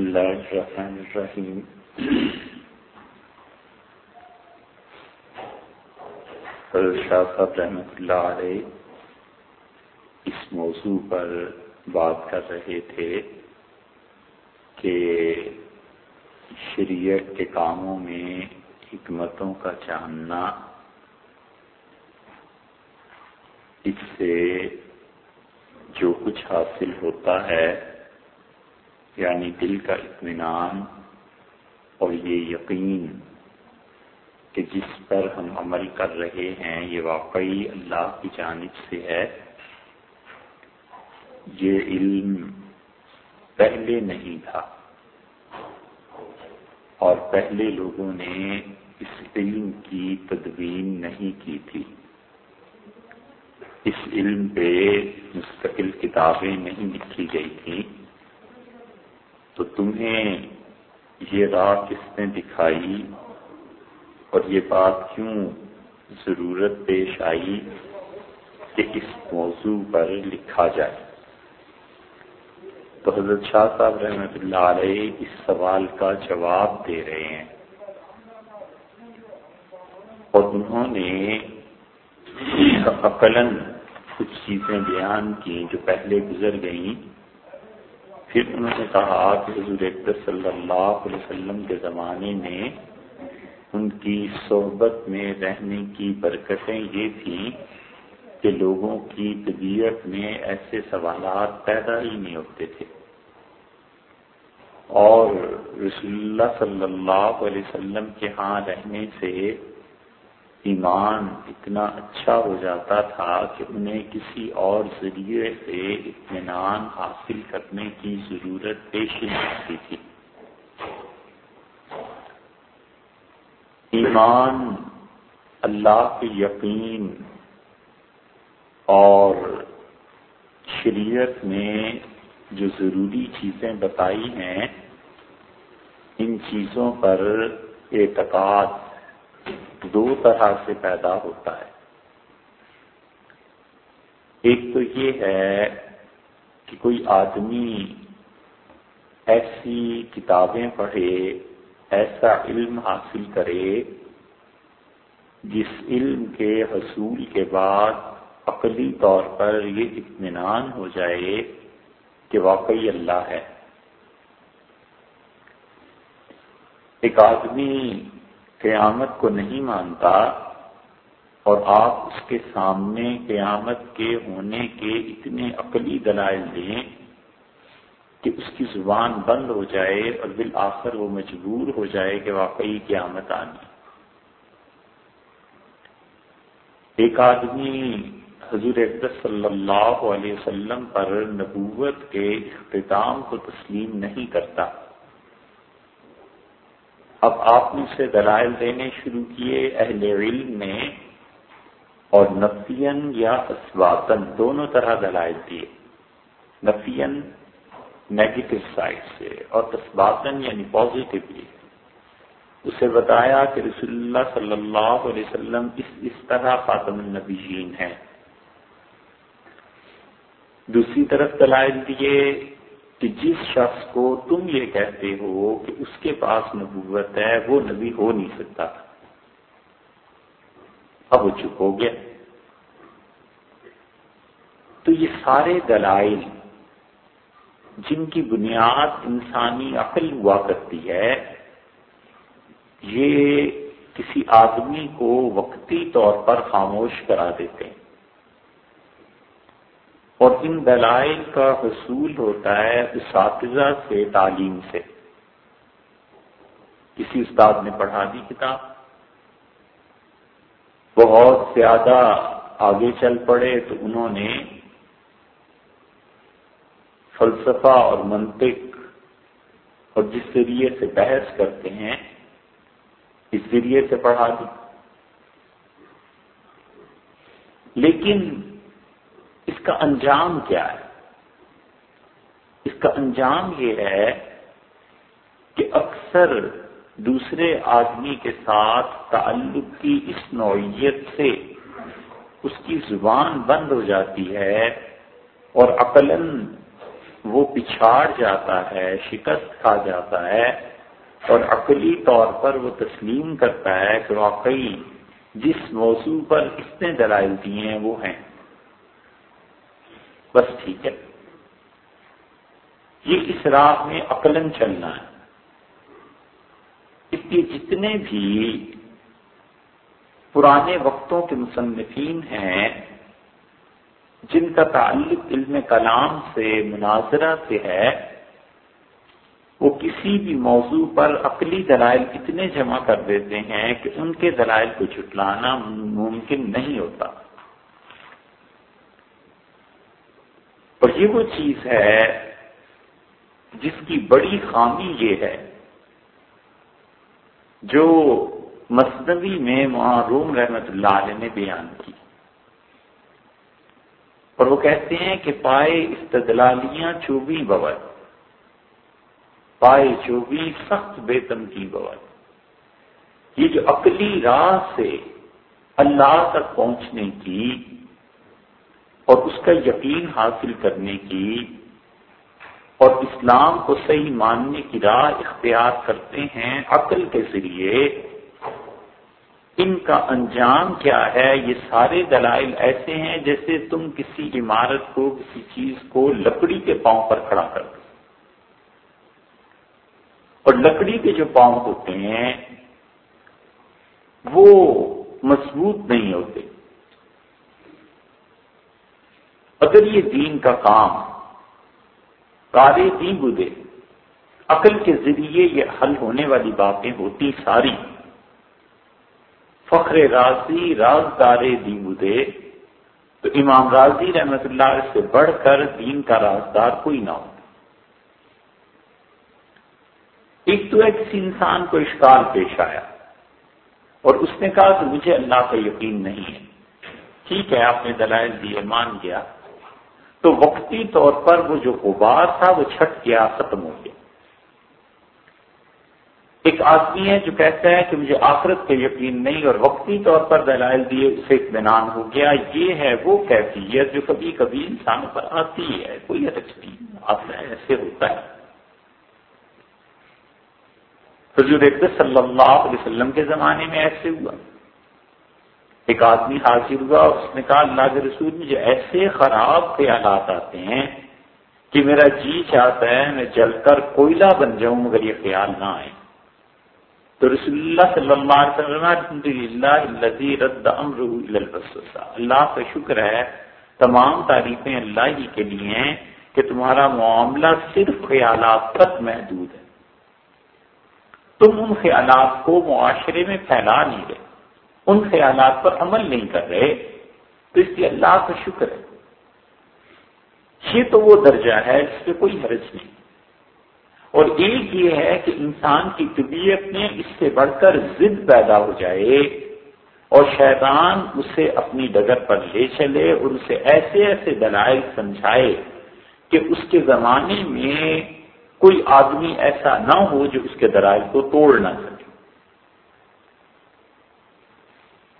بسم الله الرحمن الرحيم حضرت شاہ صاحب رحمۃ اللہ علیہ اس موضوع پر بات کر رہے تھے کہ شریعت کے کاموں میں حکمتوں کا جاننا اس سے جو کچھ حاصل ہوتا ہے یعنی دل کا اطمینان اور یہ یقین کہ جس پر ہم عمل کر رہے ہیں، یہ واقعی اللہ کی جانب سے ہے۔ یہ علم پہلے نہیں تھا اور پہلے لوگوں نے اس علم کی تدوین نہیں کی تھی۔ اس علم پہ مستقل کتابیں نہیں لکھی گئی تھیں۔ تو تمہیں یہ راہ کس نے دکھائی اور یہ بات کیوں ضرورت پیش آئی کہ اس موضوع پر لکھا جائے؟ تو حضرت شاہ صاحب رحمۃ اللہ علیہ اس سوال کا جواب دے رہے ہیں۔ اور انہوں نے عقلاً کچھ چیزیں بیان کی جو پہلے گزر گئیں۔ پھر انہوں نے کہا کہ حضور صلی اللہ علیہ وسلم کے زمانے میں ان کی صحبت میں رہنے کی برکتیں یہ تھیں کہ لوگوں کی طبیعت میں ایسے سوالات پیدا ہی نہیں ہوتے تھے۔ اور رسول اللہ صلی اللہ علیہ وسلم کے ہاں رہنے سے ایمان اتنا اچھا ہو جاتا تھا کہ انہیں کسی اور ذریعے سے اطمینان حاصل کرنے کی ضرورت پیش نہیں آتی تھی۔ ایمان اللہ کے یقین اور شریعت میں جو ضروری چیزیں بتائی ہیں، ان چیزوں پر اعتقاد دو طرح سے پیدا ہوتا ہے۔ ایک تو یہ ہے کہ کوئی آدمی ایسی کتابیں پڑھے، ایسا علم حاصل کرے، جس علم کے حصول کے بعد عقلی طور پر یہ اطمینان ہو جائے کہ واقعی اللہ ہے۔ ایک آدمی قیامت کو نہیں مانتا اور آپ اس کے سامنے قیامت کے ہونے کے اتنے عقلی دلائل دیں کہ اس کی زبان بند ہو جائے اور بالآخر وہ مجبور ہو جائے کہ واقعی قیامت آنی۔ ایک آدمی حضور اقدس صلی اللہ علیہ وسلم پر نبوت کے اختتام کو تسلیم نہیں کرتا۔ اب آپ نے اسے دلائل دینے شروع کیے اہل علم نے اور نفین یا اسواتن دونوں طرح دلائل دیے۔ نفین نیگیٹو سائڈ سے اور تسباتن یعنی پازیٹیولی اسے بتایا کہ رسول اللہ صلی اللہ علیہ وسلم اس اس طرح خاتم النبیین ہے دوسری طرف دلائل دیے کہ جس شخص کو تم یہ کہتے ہو کہ اس کے پاس نبوت ہے، وہ نبی ہو نہیں سکتا۔ اب وہ چپ ہو گیا۔ تو یہ سارے دلائل جن کی بنیاد انسانی عقل ہوا کرتی ہے، یہ کسی آدمی کو وقتی طور پر خاموش کرا دیتے ہیں۔ اور ان دلائل کا حصول ہوتا ہے اساتذہ سے، تعلیم سے۔ کسی استاد نے پڑھا دی کتاب۔ بہت زیادہ آگے چل پڑے تو انہوں نے فلسفہ اور منطق اور جس ذریعے سے بحث کرتے ہیں، اس ذریعے سے پڑھا دی۔ لیکن اس کا انجام کیا ہے؟ اس کا انجام یہ ہے کہ اکثر دوسرے آدمی کے ساتھ تعلق کی اس نوعیت سے اس کی زبان بند ہو جاتی ہے اور عقل وہ پچھاڑ جاتا ہے، شکست کھا جاتا ہے اور عقلی طور پر وہ تسلیم کرتا ہے کہ واقعی جس موضوع پر اس نے دلائل دیے ہیں وہ ہیں۔ بس ٹھیک ہے۔ یہ اس راہ میں عقلن چلنا ہے۔ اس لیے جتنے بھی پرانے وقتوں کے مصنفین ہیں، جن کا تعلق علم کلام سے، مناظرہ سے ہے، وہ کسی بھی موضوع پر عقلی دلائل اتنے جمع کر دیتے ہیں کہ ان کے دلائل کو جھٹلانا ممکن نہیں ہوتا۔ اور یہ وہ چیز ہے جس کی بڑی خامی یہ ہے جو مصنوی میں معروم رحمت اللہ علیہ نے بیان کی۔ اور وہ کہتے ہیں کہ پائے استدلالیاں چوبی بور پائے چوبی سخت بیتم کی بور یہ جو عقلی راہ سے اللہ تک پہنچنے کی اور اس کا یقین حاصل کرنے کی اور اسلام کو صحیح ماننے کی راہ اختیار کرتے ہیں عقل کے ذریعے، ان کا انجام کیا ہے؟ یہ سارے دلائل ایسے ہیں جیسے تم کسی عمارت کو، کسی چیز کو لکڑی کے پاؤں پر کھڑا کر دو۔ اور لکڑی کے جو پاؤں ہوتے ہیں، وہ مضبوط نہیں ہوتے۔ اگر یہ دین کا کام کارے دی بدے عقل کے ذریعے یہ حل ہونے والی باتیں ہوتی ساری۔ فخر راضی، رازدار دی بدے تو امام راضی رحمت اللہ سے بڑھ کر دین کا رازدار کوئی نہ ہو۔ ایک تو ہے کسی انسان کو اشکال پیش آیا۔ اور اس نے کہا کہ مجھے اللہ کا یقین نہیں ہے۔ ٹھیک ہے، آپ نے دلائل دیے، مان گیا۔ تو وقتی طور پر وہ جو غبار تھا وہ چھٹ گیا، ختم ہو گیا۔ ایک آدمی ہے جو کہتا ہے کہ مجھے آخرت کے یقین نہیں اور وقتی طور پر دلائل دیے، اسے اطمینان ہو گیا۔ یہ ہے وہ کیفیت جو کبھی کبھی انسانوں پر آتی ہے۔ کوئی حرج آتا ہے ایسے ہوتا ہے۔ حضور صلی اللہ علیہ وسلم کے زمانے میں ایسے ہوا۔ ایک آدمی حاضر ہوا، اس نے کہا، اللہ کے رسول، مجھے ایسے خراب خیالات آتے ہیں کہ میرا جی چاہتا ہے میں جل کر کوئلہ بن جاؤں مگر یہ خیال نہ آئے۔ تو رسول اللہ صلی اللہ علیہ وسلم اللہ کا شکر ہے، تمام تعریفیں اللہ ہی کے لیے ہیں کہ تمہارا معاملہ صرف خیالات تک محدود ہے۔ تم ان خیالات کو معاشرے میں پھیلا نہیں رہے۔ ان خیالات پر عمل نہیں کر رہے، تو اس لیے اللہ کا شکر ہے۔ یہ تو وہ درجہ ہے جس پہ کوئی حرج نہیں۔ اور ایک یہ ہے کہ انسان کی طبیعت میں اس سے بڑھ کر ضد پیدا ہو جائے اور شیطان اسے اپنی ڈگر پر لے چلے اور اسے ایسے ایسے دلائل سمجھائے کہ اس کے زمانے میں کوئی آدمی ایسا نہ ہو جو اس کے دلائل کو توڑ نہ سکے۔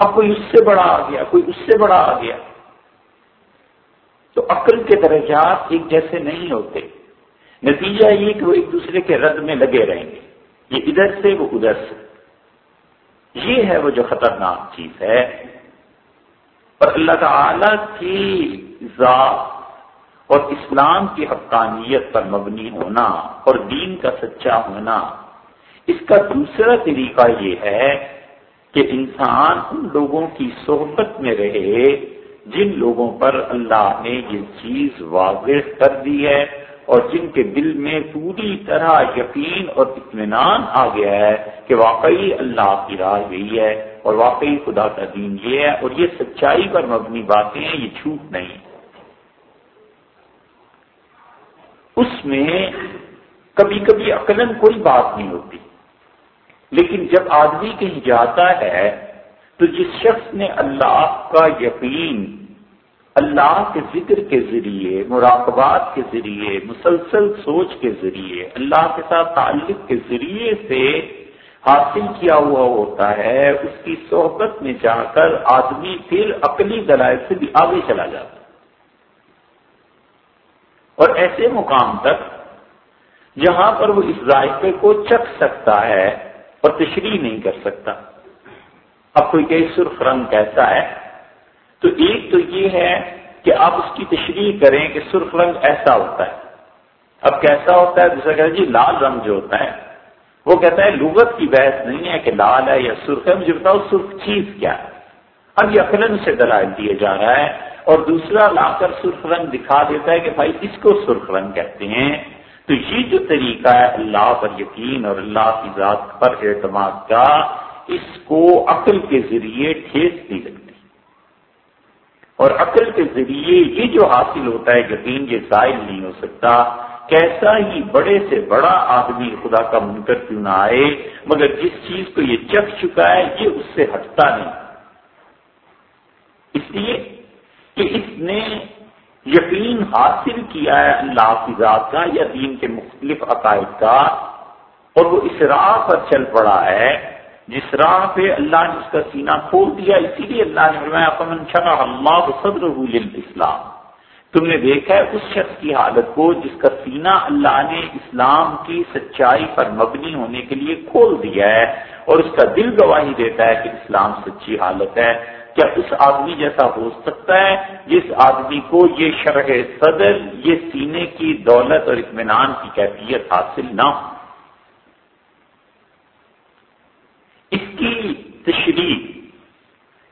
اب کوئی اس سے بڑا آ گیا، کوئی اس سے بڑا آ گیا۔ تو عقل کے درجات ایک جیسے نہیں ہوتے۔ نتیجہ یہ کہ وہ ایک دوسرے کے رد میں لگے رہیں گے۔ یہ ادھر سے، وہ ادھر سے۔ یہ ہے وہ جو خطرناک چیز ہے۔ اور اللہ تعالی کی ذات اور اسلام کی حقانیت پر مبنی ہونا اور دین کا سچا ہونا، اس کا دوسرا طریقہ یہ ہے کہ انسان ان لوگوں کی صحبت میں رہے جن لوگوں پر اللہ نے یہ چیز واضح کر دی ہے اور جن کے دل میں پوری طرح یقین اور اطمینان آ گیا ہے کہ واقعی اللہ کی راہ یہی ہے اور واقعی خدا کا دین یہ ہے اور یہ سچائی پر مبنی باتیں ہیں، یہ جھوٹ نہیں۔ اس میں کبھی کبھی عقلن کوئی بات نہیں ہوتی۔ لیکن جب آدمی کہیں جاتا ہے تو جس شخص نے اللہ کا یقین اللہ کے ذکر کے ذریعے، مراقبات کے ذریعے، مسلسل سوچ کے ذریعے، اللہ کے ساتھ تعلق کے ذریعے سے حاصل کیا ہوا ہوتا ہے، اس کی صحبت میں جا کر آدمی پھر عقلی دلائل سے بھی آگے چلا جاتا اور ایسے مقام تک جہاں پر وہ اس ذائقے کو چکھ سکتا ہے اور تشریح نہیں کر سکتا۔ اب کوئی کہ سرخ رنگ کیسا ہے، تو ایک تو یہ ہے کہ آپ اس کی تشریح کریں کہ سرخ رنگ ایسا ہوتا ہے۔ اب کیسا ہوتا ہے؟ دوسرا کہتا ہے جی لال رنگ جو ہوتا ہے، وہ کہتا ہے، لغت کی بحث نہیں ہے کہ لال ہے یا سرخ ہے، مجھے بتاؤ سرخ چیز کیا ہے۔ اب یہ اخلن سے دلائل دیا جا رہا ہے۔ اور دوسرا، لا کر سرخ رنگ دکھا دیتا ہے کہ بھائی اس کو سرخ رنگ کہتے ہیں۔ تو یہ جو طریقہ ہے اللہ پر یقین اور اللہ کی ذات پر اعتماد کا، اس کو عقل کے ذریعے ٹھیس نہیں لگتی۔ اور عقل کے ذریعے یہ جو حاصل ہوتا ہے، یقین یہ ظاہر نہیں ہو سکتا۔ کیسا ہی بڑے سے بڑا آدمی خدا کا منکر کیوں نہ آئے، مگر جس چیز کو یہ چکھ چکا ہے، یہ اس سے ہٹتا نہیں۔ اس لیے کہ اس نے یقین حاصل کیا ہے اللہ کی ذات کا، یا دین کے مختلف عقائد کا، اور وہ اس راہ پر چل پڑا ہے، جس راہ پہ اللہ نے اس کا سینہ کھول دیا، اسی لیے اللہ نے فرمایا اللہ صدر اسلام تم نے دیکھا ہے اس شخص کی حالت کو، جس کا سینہ اللہ نے اسلام کی سچائی پر مبنی ہونے کے لیے کھول دیا ہے، اور اس کا دل گواہی دیتا ہے کہ اسلام سچی حالت ہے۔ کیا اس آدمی جیسا ہو سکتا ہے؟ جس آدمی کو یہ شرح صدر، یہ سینے کی دولت اور اطمینان کی کیفیت حاصل نہ ہو۔ اس کی تشریح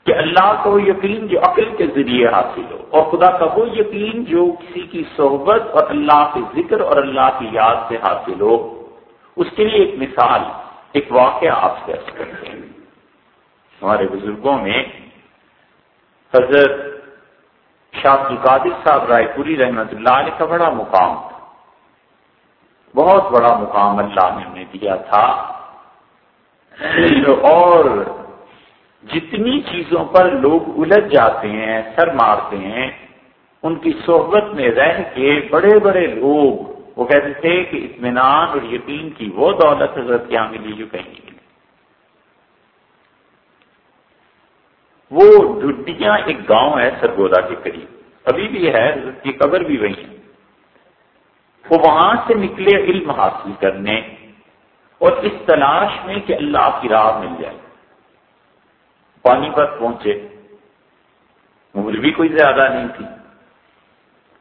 کہ اللہ کا وہ یقین جو عقل کے ذریعے حاصل ہو اور خدا کا وہ یقین جو کسی کی صحبت اور اللہ کے ذکر اور اللہ کی یاد سے حاصل ہو۔ اس کے لیے ایک مثال، ایک واقعہ آپ سے ہمارے بزرگوں میں حضرت شاہ القادر صاحب رائے پوری رحمت اللہ علیہ کا بڑا مقام تھا۔ بہت بڑا مقام اللہ نے انہیں دیا تھا۔ اور جتنی چیزوں پر لوگ الجھ جاتے ہیں، سر مارتے ہیں، ان کی صحبت میں رہ کے بڑے بڑے لوگ وہ کہتے تھے کہ اطمینان اور یقین کی وہ دولت حضرت یہاں ملی جو کہیں گے وہ ڈڈیاں ایک گاؤں ہے سرگودا کے قریب۔ ابھی بھی ہے کی قبر بھی وہی ہے۔ وہ وہاں سے نکلے علم حاصل کرنے اور اس تلاش میں کہ اللہ کی راہ مل جائے۔ پانی پر پہنچے۔ عمر بھی کوئی زیادہ نہیں تھی۔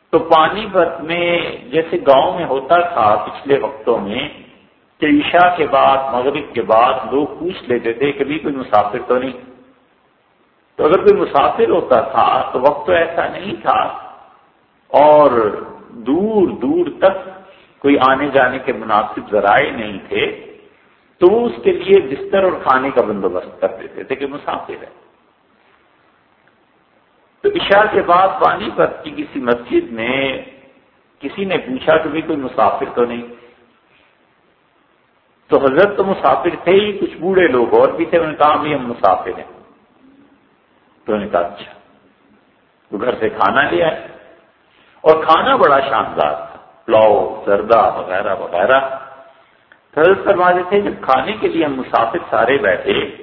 تو پانی پت میں جیسے گاؤں میں ہوتا تھا پچھلے وقتوں میں کہ عشاء کے بعد، مغرب کے بعد لوگ پوچھ لیتے تھے کبھی کوئی مسافر تو نہیں؟ تو اگر کوئی مسافر ہوتا تھا تو وقت تو ایسا نہیں تھا اور دور دور تک کوئی آنے جانے کے مناسب ذرائع نہیں تھے، تو وہ اس کے لیے بستر اور کھانے کا بندوبست کر دیتے تھے کہ مسافر ہے۔ تو عشاء کے بعد پانی پر کی کسی مسجد میں کسی نے پوچھا کہ بھی کوئی مسافر تو نہیں؟ تو حضرت تو مسافر تھے ہی، کچھ بوڑھے لوگ اور بھی تھے، انہوں نے کہا بھی ہم مسافر ہیں۔ تو نے کہا اچھا تو گھر سے کھانا لیا اور کھانا بڑا شاندار تھا، پلاؤ، زردہ وغیرہ وغیرہ۔ حضرت فرماتے تھے، جب کھانے کے لیے ہم مسافر سارے بیٹھے،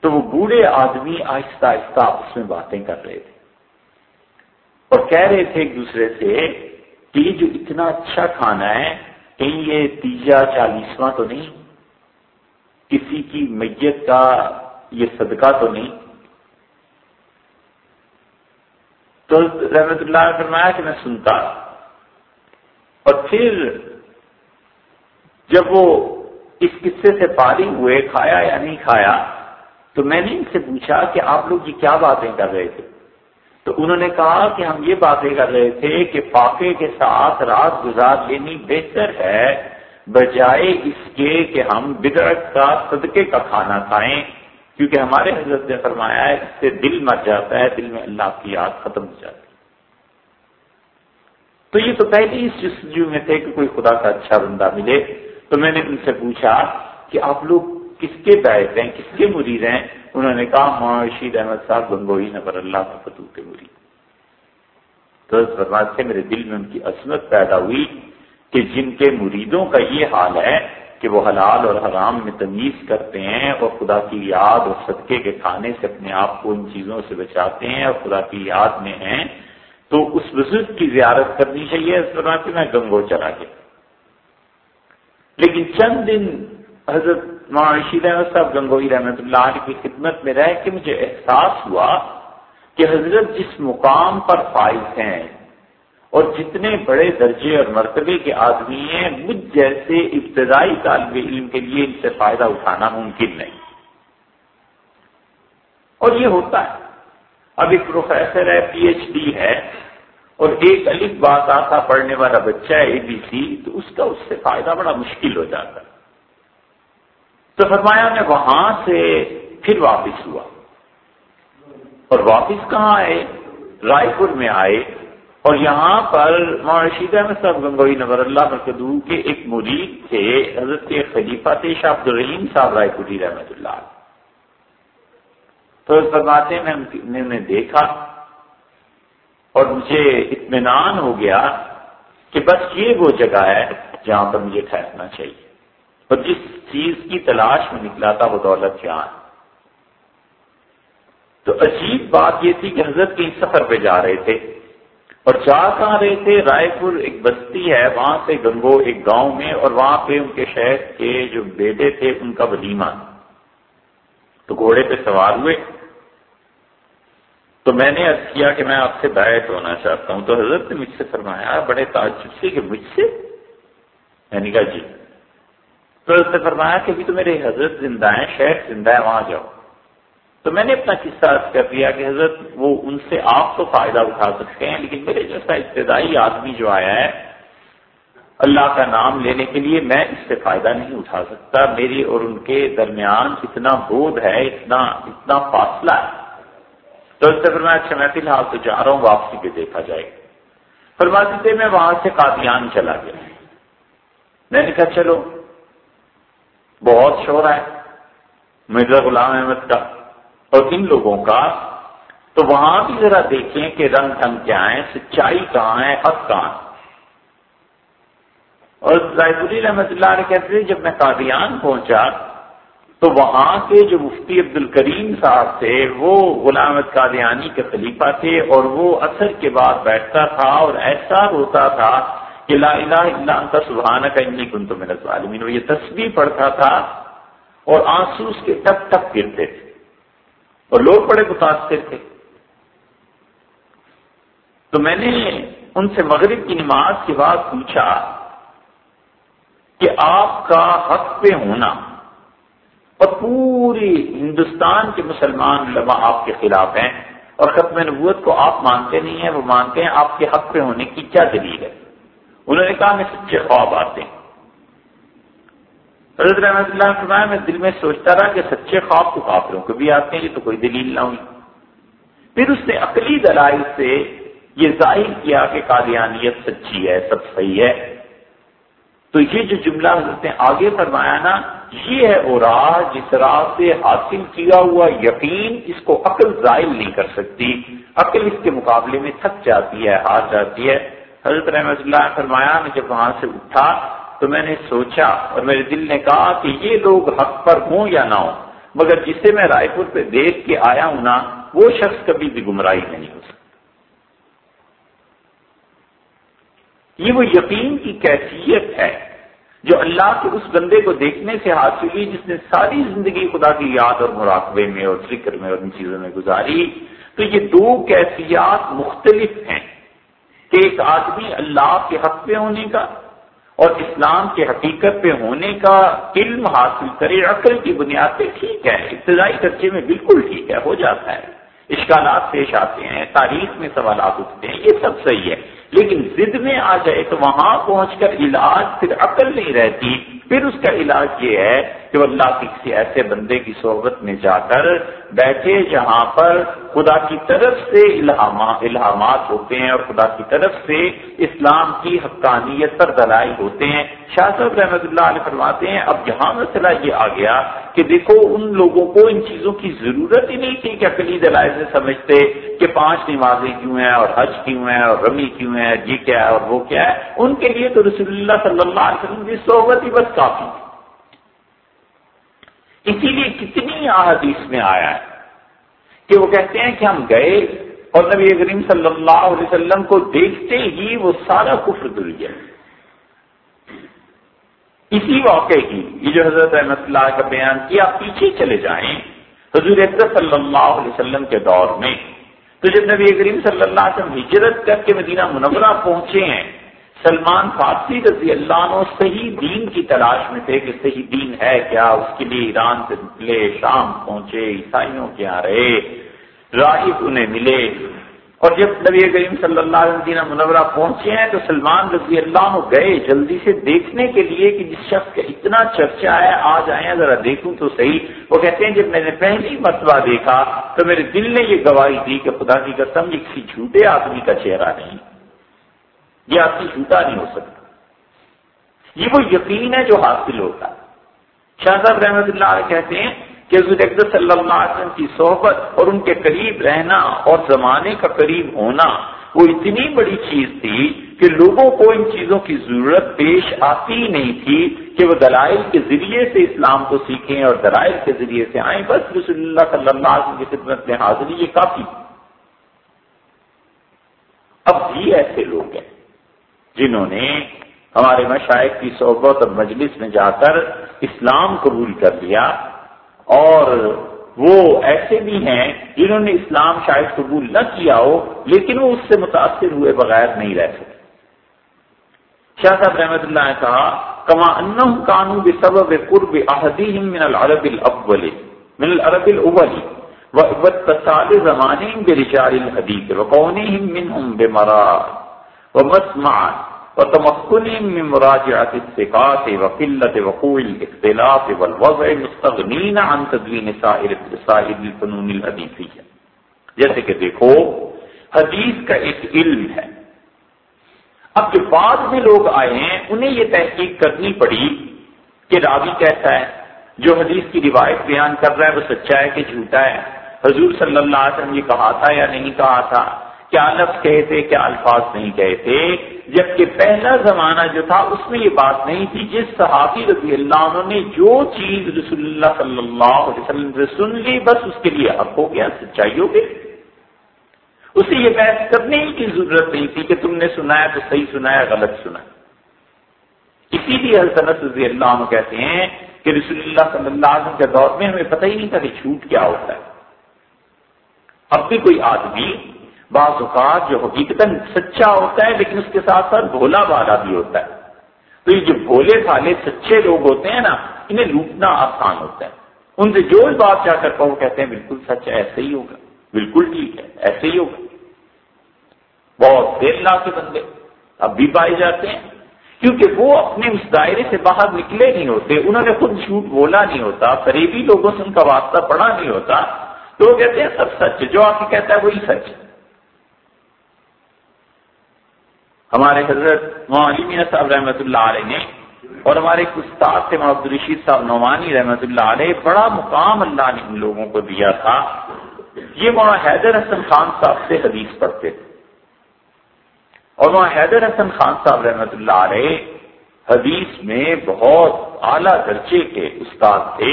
تو وہ بوڑھے آدمی آہستہ آہستہ آپس میں باتیں کر رہے تھے۔ اور کہہ رہے تھے ایک دوسرے سے کہ یہ جو اتنا اچھا کھانا ہے، کہیں یہ تیجا چالیسواں تو نہیں؟ کسی کی میت کا یہ صدقہ تو نہیں؟ تو رحمت اللہ نے فرمایا کہ میں سنتا اور پھر جب وہ اس قصے سے پاری ہوئے، کھایا یا نہیں کھایا، تو میں نے ان سے پوچھا کہ آپ لوگ یہ کیا باتیں کر رہے تھے؟ تو انہوں نے کہا کہ ہم یہ باتیں کر رہے تھے کہ فاقے کے ساتھ رات گزار لینی بہتر ہے، بجائے اس کے کہ ہم بدرت کا صدقے کا کھانا کھائیں۔ کیونکہ ہمارے حضرت نے فرمایا ہے اس سے دل مر جاتا ہے، دل میں اللہ کی یاد ختم ہو جاتی تو یہ تو پہلے اس جستجو میں تھے کہ کوئی خدا کا اچھا بندہ ملے۔ تو میں نے ان سے پوچھا کہ آپ لوگ کس کے بیت ہیں، کس کے مرید ہیں؟ انہوں نے کہا ہاں، مولانا رشید احمد صاحب گنگوئی نبر اللہ کا فتو کے مرید۔ تو فرمات سے میرے دل میں ان کی عصمت پیدا ہوئی کہ جن کے مریدوں کا یہ حال ہے کہ وہ حلال اور حرام میں تمیز کرتے ہیں اور خدا کی یاد اور صدقے کے کھانے سے اپنے آپ کو ان چیزوں سے بچاتے ہیں اور خدا کی یاد میں ہیں، تو اس بزرگ کی زیارت کرنی چاہیے۔ اس طرح کہ میں گنگو چلا گیا۔ لیکن چند دن حضرت معاشی رحمت صاحب گنگوئی رحمت اللہ کی خدمت میں رہ کے مجھے احساس ہوا کہ حضرت جس مقام پر فائز ہیں اور جتنے بڑے درجے اور مرتبے کے آدمی ہیں، مجھ جیسے ابتدائی طالب علم کے لیے ان سے فائدہ اٹھانا ممکن نہیں۔ اور یہ ہوتا ہے۔ اب ایک پروفیسر ہے، پی ایچ ڈی ہے، اور ایک الگ بات آتا، پڑھنے والا بچہ ہے، اے بی سی، تو اس کا اس سے فائدہ بڑا مشکل ہو جاتا۔ تو فرمایا، میں وہاں سے پھر واپس ہوا۔ اور واپس کہاں آئے؟ رائے پور میں آئے۔ اور یہاں پر رشید احمد صاحب گنگوئی نور اللہ مرکدو کے ایک مرید تھے، حضرت کے خلیفہ تھے، شاہ عبد الرحیم صاحب رائے پوری رحمۃ اللہ تو اس فرماتے میں انہیں دیکھا اور مجھے اطمینان ہو گیا کہ بس یہ وہ جگہ ہے جہاں پر مجھے ٹھہرنا چاہیے۔ اور جس چیز کی تلاش میں نکلا تھا وہ دولت جہاں تو عجیب بات یہ تھی کہ حضرت کہیں سفر پہ جا رہے تھے۔ اور جا کہاں رہے تھے؟ رائے پور ایک بستی ہے، وہاں سے گنگو ایک گاؤں میں، اور وہاں پہ ان کے شہر کے جو بیٹے تھے، ان کا ولیمہ تو گھوڑے پہ سوار ہوئے۔ تو میں نے ارد کیا کہ میں آپ سے بیعت ہونا چاہتا ہوں۔ تو حضرت نے مجھ سے فرمایا، بڑے تعجب سے کہ مجھ سے؟ میں نے کہا جی۔ تو حضرت نے فرمایا کہ ابھی تو میرے حضرت زندہ ہیں، شہر زندہ ہے، وہاں جاؤ۔ تو میں نے اپنا قصہ کر دیا کہ حضرت وہ ان سے آپ تو فائدہ اٹھا سکتے ہیں، لیکن میرے جیسا ابتدائی آدمی جو آیا ہے، اللہ کا نام لینے کے لیے میں اس سے فائدہ نہیں اٹھا سکتا۔ میری اور ان کے درمیان اتنا بودھ ہے، اتنا اتنا فاصلہ ہے۔ تو اس سے پھر میں اچھا میں فی الحال تو جا رہا ہوں، واپسی پہ دیکھا جائے۔ گا فرماتے تھے، میں وہاں سے قادیان چلا گیا۔ میں نے کہا، چلو، بہت شور ہے، مرزا غلام احمد کا اور ان لوگوں کا، تو وہاں بھی ذرا دیکھیں کہ رنگ ڈھنگ کیا ہے سچائی کہاں ہے، حق کہاں اور زائد رحمت اللہ علیہ کہتے ہیں، جب میں قادیان پہنچا، تو وہاں کے جو مفتی عبد الکریم صاحب تھے، وہ غلام قادیانی کے خلیفہ تھے اور وہ اثر کے بعد بیٹھتا تھا اور ایسا ہوتا تھا کہ لا الہ الا انت سبحانک انی کنت من الظالمین۔ وہ یہ تسبیح پڑھتا تھا اور آنسو اس کے ٹپ ٹپ گرتے تھے۔ اور لوگ بڑے متاثر تھے۔ تو میں نے ان سے مغرب کی نماز کے بعد پوچھا کہ آپ کا حق پہ ہونا اور پوری ہندوستان کے مسلمان لما آپ کے خلاف ہیں اور ختم نبوت کو آپ مانتے نہیں ہیں، وہ مانتے ہیں آپ کے حق پہ ہونے کی کیا دلیل ہے؟ انہوں نے کہا، میں سچے خواب آتے ہیں۔ حضرت رحمت اللہ فرمایا، میں دل میں سوچتا رہا کہ سچے خواب تو کافروں کو بھی آتے ہیں یہ تو کوئی دلیل نہ ہوئی۔ پھر اس نے عقلی دلائل سے یہ ظاہر کیا کہ قادیانیت سچی ہے، سب صحیح ہے۔ تو یہ جو جملہ حضرت نے آگے فرمایا نا، یہ ہے وہ راہ جس راہ سے حاصل کیا ہوا یقین اس کو عقل ظاہر نہیں کر سکتی۔ عقل اس کے مقابلے میں تھک جاتی ہے، ہار جاتی ہے۔ حضرت رحمت اللہ فرمایا، میں جب وہاں سے اٹھا تو میں نے سوچا اور میرے دل نے کہا کہ یہ لوگ حق پر ہوں یا نہ ہوں، مگر جسے میں رائے پور پہ دیکھ کے آیا ہوں نا، وہ شخص کبھی بھی گمراہی نہیں ہو سکتا۔ یہ وہ یقین کی کیفیت ہے جو اللہ کے اس بندے کو دیکھنے سے حاصل ہوئی، جس نے ساری زندگی خدا کی یاد اور مراقبے میں اور ذکر میں اور ان چیزوں میں گزاری۔ تو یہ دو کیفیات مختلف ہیں کہ ایک آدمی اللہ کے حق پہ ہونے کا اور اسلام کے حقیقت پہ ہونے کا علم حاصل کرے، عقل کی بنیاد پہ ٹھیک ہے، ابتدائی خرچے میں بالکل ٹھیک ہے، ہو جاتا ہے۔ اشکالات پیش آتے ہیں، تاریخ میں سوالات اٹھتے ہیں، یہ سب صحیح ہے۔ لیکن ضد میں آ جائے تو وہاں پہنچ کر علاج پھر عقل نہیں رہتی۔ پھر اس کا علاج یہ ہے کہ وہ اللہ کی کسی ایسے بندے کی صحبت میں جا کر بیٹھے جہاں پر خدا کی طرف سے الہامات ہوتے ہیں اور خدا کی طرف سے اسلام کی حقانیت پر دلائی ہوتے ہیں۔ شاہ صاحب رحمۃ اللہ علیہ فرماتے ہیں، اب یہاں مسئلہ یہ آ گیا کہ دیکھو، ان لوگوں کو ان چیزوں کی ضرورت ہی نہیں تھی کہ اقلی دلائل سے سمجھتے کہ پانچ نمازیں کیوں ہیں اور حج کیوں ہیں اور رمی کیوں ہیں۔ یہ جی کیا ہے اور وہ کیا ہے؟ ان کے لیے تو رسول اللہ صلی اللہ علیہ وسلم کی صحبت ہی بس کافی اسی لیے کتنی احادیث میں آیا ہے کہ وہ کہتے ہیں کہ ہم گئے اور نبی کریم صلی اللہ علیہ وسلم کو دیکھتے ہی وہ سارا کفر دل گیا۔ اسی واقعے کی یہ جو حضرت احمد اللہ کا بیان کیا، پیچھے چلے جائیں حضور صلی اللہ علیہ وسلم کے دور میں۔ تو جب نبی کریم صلی اللہ علیہ وسلم ہجرت کر کے مدینہ منورہ پہنچے ہیں، سلمان فارسی رضی اللہ عنہ صحیح دین کی تلاش میں تھے کہ صحیح دین ہے کیا، اس کے لیے ایران سے نکلے، شام پہنچے، عیسائیوں کے یہاں رہے، راہب انہیں ملے۔ اور جب نبی کریم صلی اللہ علیہ وسلم منورہ پہنچے ہیں تو سلمان رضی اللہ عنہ گئے جلدی سے دیکھنے کے لیے کہ جس شخص کا اتنا چرچا ہے، آج آئے ذرا دیکھوں تو صحیح۔ وہ کہتے ہیں، جب میں نے پہلی مرتبہ دیکھا تو میرے دل نے یہ گواہی دی کہ خدا کی قسم، یہ کسی جھوٹے آدمی کا چہرہ نہیں۔ یہ آدمی جھوٹا نہیں ہو سکتا۔ یہ وہ یقین ہے جو حاصل ہوتا۔ ہے شاہ صاحب رحمت اللہ علیہ کہتے ہیں کہ حضور اقدس صلی اللہ علیہ وسلم کی صحبت اور ان کے قریب رہنا اور زمانے کا قریب ہونا، وہ اتنی بڑی چیز تھی کہ لوگوں کو ان چیزوں کی ضرورت پیش آتی ہی نہیں تھی کہ وہ دلائل کے ذریعے سے اسلام کو سیکھیں اور دلائل کے ذریعے سے آئیں۔ بس رسول اللہ صلی اللہ علیہ وسلم کی خدمت میں حاضری یہ کافی اب بھی ایسے لوگ ہیں جنہوں نے ہمارے مشائق کی صحبت اور مجلس میں جا کر اسلام قبول کر لیا۔ اور وہ ایسے بھی ہیں جنہوں نے اسلام شاید قبول نہ کیا ہو، لیکن وہ اس سے متاثر ہوئے بغیر نہیں رہ سکتے شاہ صاحب رحمت اللہ نے کہا، کما ان کانو بے سبب قرب احدی من العرب الاول من العرب الاول، و تصال زمانے برجال الحدیث وقونهم منهم بمرار ومسمعات وتمكن من مراجعة الثقات وقلة وقوع الاختلاف والوضع مستغنين عن تدوين سائر سائر الفنون الحديثية جیسے کہ دیکھو، حدیث کا ایک علم ہے۔ اب جو بعد میں لوگ آئے ہیں، انہیں یہ تحقیق کرنی پڑی کہ راوی کیسا ہے۔ جو حدیث کی روایت بیان کر رہا ہے، وہ سچا ہے کہ جھوٹا ہے؟ حضور صلی اللہ علیہ وسلم یہ کہا تھا یا نہیں کہا تھا؟ کیا لفظ کہے تھے، کیا الفاظ نہیں کہے تھے؟ جبکہ پہلا زمانہ جو تھا، اس میں یہ بات نہیں تھی، جس صحافی رضی اللہ عنہ نے جو چیز رسول اللہ صلی اللہ علیہ وسلم سے سن لی، بس اس کے لیے حق ہو گیا، سچائی ہو گئی۔ اسے یہ بحث کرنے کی ضرورت نہیں تھی کہ تم نے سنایا تو صحیح سنایا، غلط سنا۔ اسی لیے حضرت رضی اللہ عنہ کہتے ہیں کہ رسول اللہ صلی اللہ علیہ وسلم کے دور میں ہمیں پتہ ہی نہیں تھا کہ جھوٹ کیا ہوتا ہے۔ اب بھی کوئی آدمی بعض اوقات جو حقیقت سچا ہوتا ہے لیکن اس کے ساتھ ساتھ بھولا والا بھی ہوتا ہے۔ تو یہ جو بھولے بھالے سچے لوگ ہوتے ہیں نا، انہیں لوٹنا آسان ہوتا ہے۔ ان سے جو بات جا کر وہ کہتے ہیں، بالکل سچ ایسے ہی ہوگا۔ بالکل ٹھیک ہے، ایسے ہی ہوگا۔ بہت دیر لا کے بندے اب بھی پائے جاتے ہیں۔ کیونکہ وہ اپنے اس دائرے سے باہر نکلے نہیں ہوتے، انہوں نے خود جھوٹ بولا نہیں ہوتا قریبی لوگوں سے ان کا واسطہ پڑا نہیں ہوتا۔ تو وہ کہتے ہیں، سب سچ جو آپ کے کہتا ہے وہی سچ ہے۔ ہمارے حضرت میاں صاحب رحمۃ اللہ علیہ نے اور ہمارے استاد تھے محمد الرشید صاحب نعمانی رحمۃ اللہ علیہ، بڑا مقام اللہ نے ان لوگوں کو دیا تھا۔ یہ مولانا حیدر حسن خان صاحب سے حدیث پڑھتے تھے۔ اور وہاں حیدر حسن خان صاحب رحمۃ اللہ علیہ حدیث میں بہت اعلیٰ درجے کے استاد تھے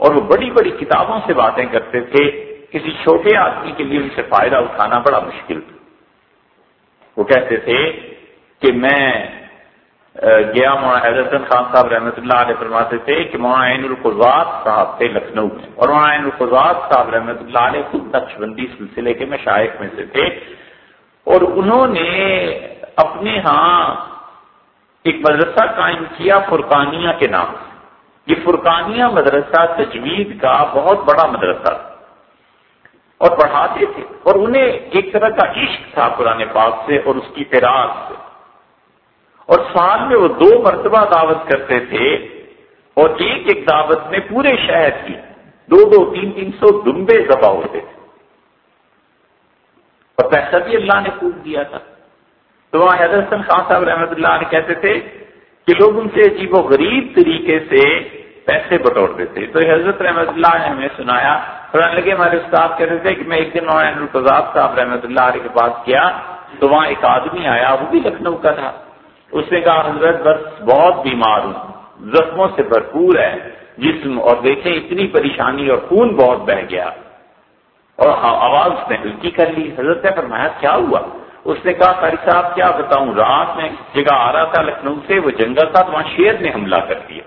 اور وہ بڑی بڑی کتابوں سے باتیں کرتے تھے۔ کسی چھوٹے آدمی کے لیے ان سے فائدہ اٹھانا بڑا مشکل تھا۔ وہ کہتے تھے کہ میں گیا مولانا حیدر خان صاحب رحمۃ اللہ علیہ فرماتے تھے کہ مولانا عین القضات صاحب تھے لکھنؤ میں۔ اور مولانا عین القضات صاحب رحمۃ اللہ علیہ خود نقش بندی سلسلے کے مشائق میں سے تھے۔ اور انہوں نے اپنے ہاں ایک مدرسہ قائم کیا فرقانیہ کے نام سے۔ یہ فرقانیہ مدرسہ تجوید کا بہت بڑا مدرسہ تھا۔ اور پڑھاتے تھے اور انہیں ایک طرح کا عشق تھا قرآن پاک سے اور اس کی فراغ سے۔ اور سال میں وہ دو مرتبہ دعوت کرتے تھے اور ایک ایک دعوت میں پورے شہر کی دو دو تین تین سو دمبے ذبح ہوتے تھے۔ اور پیسہ بھی اللہ نے خوب دیا تھا۔ تو وہاں حضرت خان صاحب رحمۃ اللہ نے کہتے تھے کہ لوگ ان سے عجیب و غریب طریقے سے پیسے بٹورتے تھے تو حضرت رحمت اللہ نے ہمیں سنایا قرآن لگے ہمارے استاد کہتے تھے کہ میں ایک دن القضاب صاحب رحمۃ اللہ علیہ کے پاس کیا تو وہاں ایک آدمی آیا، وہ بھی لکھنؤ کا تھا۔ اس نے کہا، حضرت، بس بہت بیمار ہوں، زخموں سے بھرپور ہے، جسم، اور دیکھیں، اتنی پریشانی اور خون بہت بہ گیا۔ اور آواز اس نے ہلکی کر لی۔ حضرت نے فرمایا، کیا ہوا؟ اس نے کہا، قاری صاحب، کیا بتاؤں؟ رات میں جگہ آ رہا تھا لکھنؤ سے، وہ جنگل تھا، تو وہاں شیر نے حملہ کر دیا۔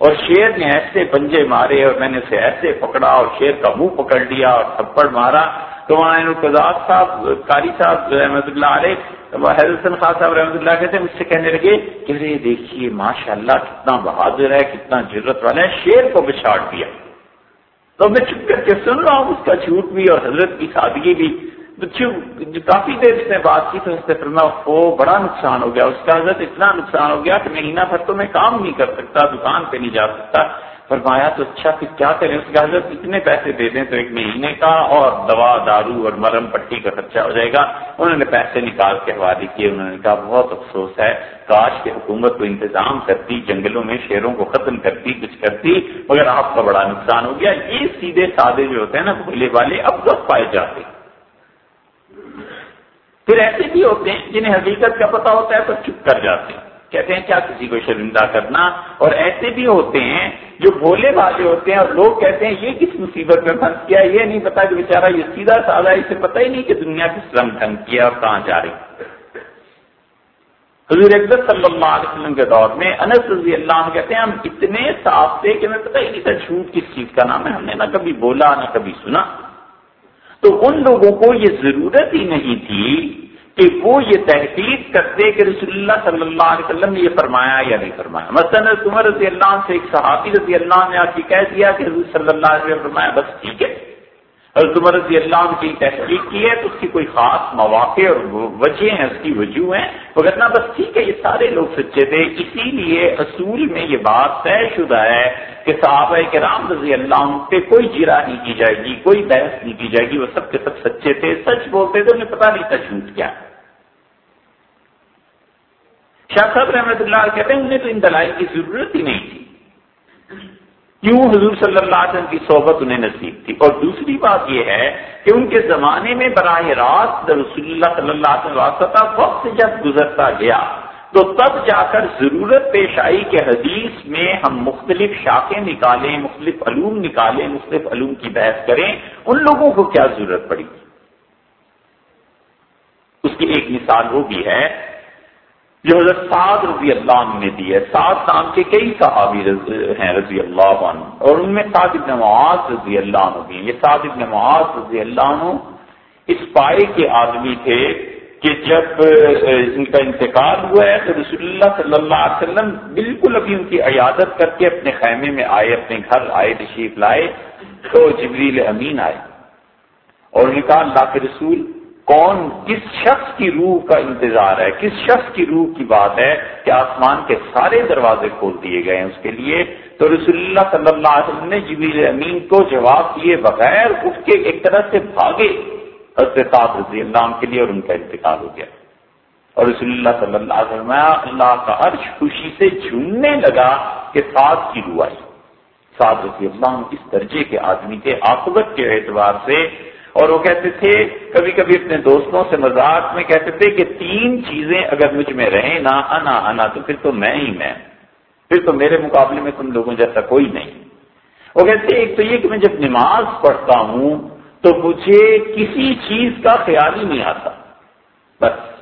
اور شیر نے ایسے پنجے مارے اور میں نے اسے ایسے پکڑا اور شیر کا منہ پکڑ لیا اور تھپڑ مارا۔ تو وہاں صاحب، قاری صاحب رحمۃ اللہ علیہ حضرت خان صاحب رحمۃ اللہ کہتے ہیں مجھ سے کہنے لگے کہ ارے دیکھیے ماشاء اللہ کتنا بہادر ہے، کتنا ضرورت والا ہے، شیر کو بچھاڑ دیا۔ تو میں چپ کر کے سن رہا ہوں، اس کا جھوٹ بھی اور حضرت کی سادگی بھی۔ کافی دیر اس نے بات کی تو اس سے وہ بڑا نقصان ہو گیا، اس کا حضرت اتنا نقصان ہو گیا کہ مہینہ بھر تو میں کام نہیں کر سکتا، دکان پہ نہیں جا سکتا۔ فرمایا، تو اچھا پھر کیا کریں؟ اس کا حضرت اتنے پیسے دے دیں تو ایک مہینے کا اور دوا، دارو اور مرم پٹی کا خرچہ ہو جائے گا۔ انہوں نے پیسے نکال کے حوالے کیے، انہوں نے کہا، بہت افسوس ہے، کاش کی حکومت کو انتظام کرتی، جنگلوں میں شیروں کو ختم کرتی، کچھ کرتی، مگر آپ کا بڑا نقصان ہو گیا۔ یہ سیدھے سادے جو ہوتے ہیں نا بھولے والے اب تو پائے جاتے۔ ہیں پھر ایسے بھی ہوتے ہیں جنہیں حقیقت کا پتہ ہوتا ہے تو چپ کر جاتے ہیں۔ کہتے ہیں، کیا کسی کو شرمندہ کرنا؟ اور ایسے بھی ہوتے ہیں جو بھولے والے ہوتے ہیں اور لوگ کہتے ہیں، یہ کس مصیبت میں پھنس کیا یہ نہیں پتا کہ بیچارہ یہ سیدھا سادہ اسے پتہ ہی نہیں کہ دنیا کس رنگ ڈھنگ کیا اور کہاں جا رہی حضور اکبر صلی اللہ علیہ وسلم کے دور میں انس رضی اللہ عنہ کہتے ہیں، ہم اتنے صاف تھے کہ میں پتہ ہی نہیں تھا جھوٹ کس چیز کا نام ہے، ہم نے نہ کبھی بولا، نہ کبھی سنا۔ تو ان لوگوں کو یہ ضرورت ہی نہیں تھی کہ وہ یہ تحقیق کرتے کہ رسول اللہ صلی اللہ علیہ وسلم نے یہ فرمایا یا نہیں فرمایا۔ مثلاً عمر رضی اللہ عنہ سے ایک صحابی رضی اللہ نے آ کے کہہ دیا کہ حضور صلی اللہ علیہ وسلم فرمایا، بس ٹھیک ہے۔ حضرت عمر رضی اللہ عنہ کی تحقیق کی ہے تو اس کی کوئی خاص مواقع اور وجہ ہیں، اس کی وجوہ ہیں۔ وغیرہ بس ٹھیک ہے، یہ سارے لوگ سچے تھے۔ اسی لیے اصول میں یہ بات طے شدہ ہے کہ صحابہ کے رام رضی اللہ عنہ پہ کوئی جرا نہیں کی جائے گی، کوئی بحث نہیں کی جائے گی۔ وہ سب کے سب سچے تھے، سچ بولتے تھے، انہیں پتا نہیں تھا جھوٹ کیا۔ شاہ صاحب رحمۃ اللہ کہتے ہیں، انہیں تو ان دلائل کی ضرورت ہی نہیں تھی۔ کیوں حضور صلی اللہ علیہ وسلم کی صحبت انہیں نصیب تھی؟ اور دوسری بات یہ ہے کہ ان کے زمانے میں براہ راست رسول اللہ صلی اللہ علیہ وسلم وقت جب گزرتا گیا، تو تب جا کر ضرورت پیش آئی کہ حدیث میں ہم مختلف شاخیں نکالیں، مختلف علوم نکالیں، مختلف علوم کی بحث کریں، ان لوگوں کو کیا ضرورت پڑی؟ اس کی ایک مثال وہ بھی ہے جو حضرت سعد رضی اللہ عنہ نے دی ہے، سعد نام کے کئی صحابی ہیں رضی اللہ عنہ، اور ان میں سعد ابن معاذ رضی اللہ عنہ بھی یہ سعد ابن معاذ رضی اللہ عنہ اس پائے کے آدمی تھے کہ جب ان کا انتقال ہوا ہے تو رسول اللہ صلی اللہ علیہ وسلم بالکل ابھی ان کی عیادت کر کے اپنے خیمے میں آئے، اپنے گھر آئے، تشریف لائے تو جبریل امین آئے اور نکال اللہ کے رسول کون کس شخص کی روح کا انتظار ہے؟ کس شخص کی روح کی بات ہے کہ آسمان کے سارے دروازے کھول دیے گئے ہیں اس کے لیے؟ تو رسول اللہ صلی اللہ علیہ وسلم نے جبیل امین کو جواب دیے بغیر اٹھ کے ایک طرح سے بھاگے حضرت رضی اللہ عنہ کے لیے اور ان کا انتقال ہو گیا۔ اور رسول اللہ صلی اللہ علیہ وسلم اللہ کا عرش خوشی سے جھومنے لگا کہ ساتھ کی روح آئی۔ سعد رضی اللہ عنہ اس درجے کے آدمی کے آخبت کے اعتبار سے اور وہ کہتے تھے کبھی کبھی اپنے دوستوں سے مذاق میں کہتے تھے کہ تین چیزیں اگر مجھ میں رہیں نہ انا انا، تو پھر تو میں ہی میں۔ پھر تو میرے مقابلے میں تم لوگوں جیسا کوئی نہیں۔ وہ کہتے ایک تو یہ کہ میں جب نماز پڑھتا ہوں تو مجھے کسی چیز کا خیال ہی نہیں آتا۔ بس۔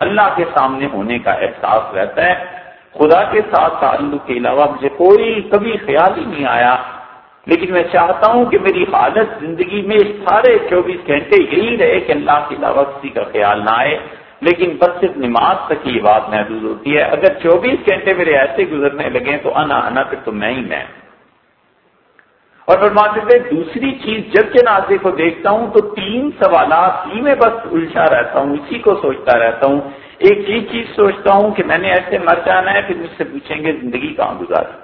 اللہ کے سامنے ہونے کا احساس رہتا ہے۔ خدا کے ساتھ تعلق کے علاوہ مجھے کوئی کبھی خیال ہی نہیں آیا۔ لیکن میں چاہتا ہوں کہ میری حالت زندگی میں سارے چوبیس گھنٹے یہی رہے کہ اللہ کے علاوہ کسی کا خیال نہ آئے۔ لیکن بس صرف نماز تک یہ بات محدود ہوتی ہے۔ اگر چوبیس گھنٹے میرے ایسے گزرنے لگے تو انا انا پھر تو میں ہی میں۔ اور فرماتے تھے، دوسری چیز جب جنازے کو دیکھتا ہوں تو تین سوالات ہی میں بس الجھا رہتا ہوں، اسی کو سوچتا رہتا ہوں۔ ایک یہ چیز سوچتا ہوں کہ میں نے ایسے مر جانا ہے، پھر مجھ سے پوچھیں گے زندگی کہاں گزاری۔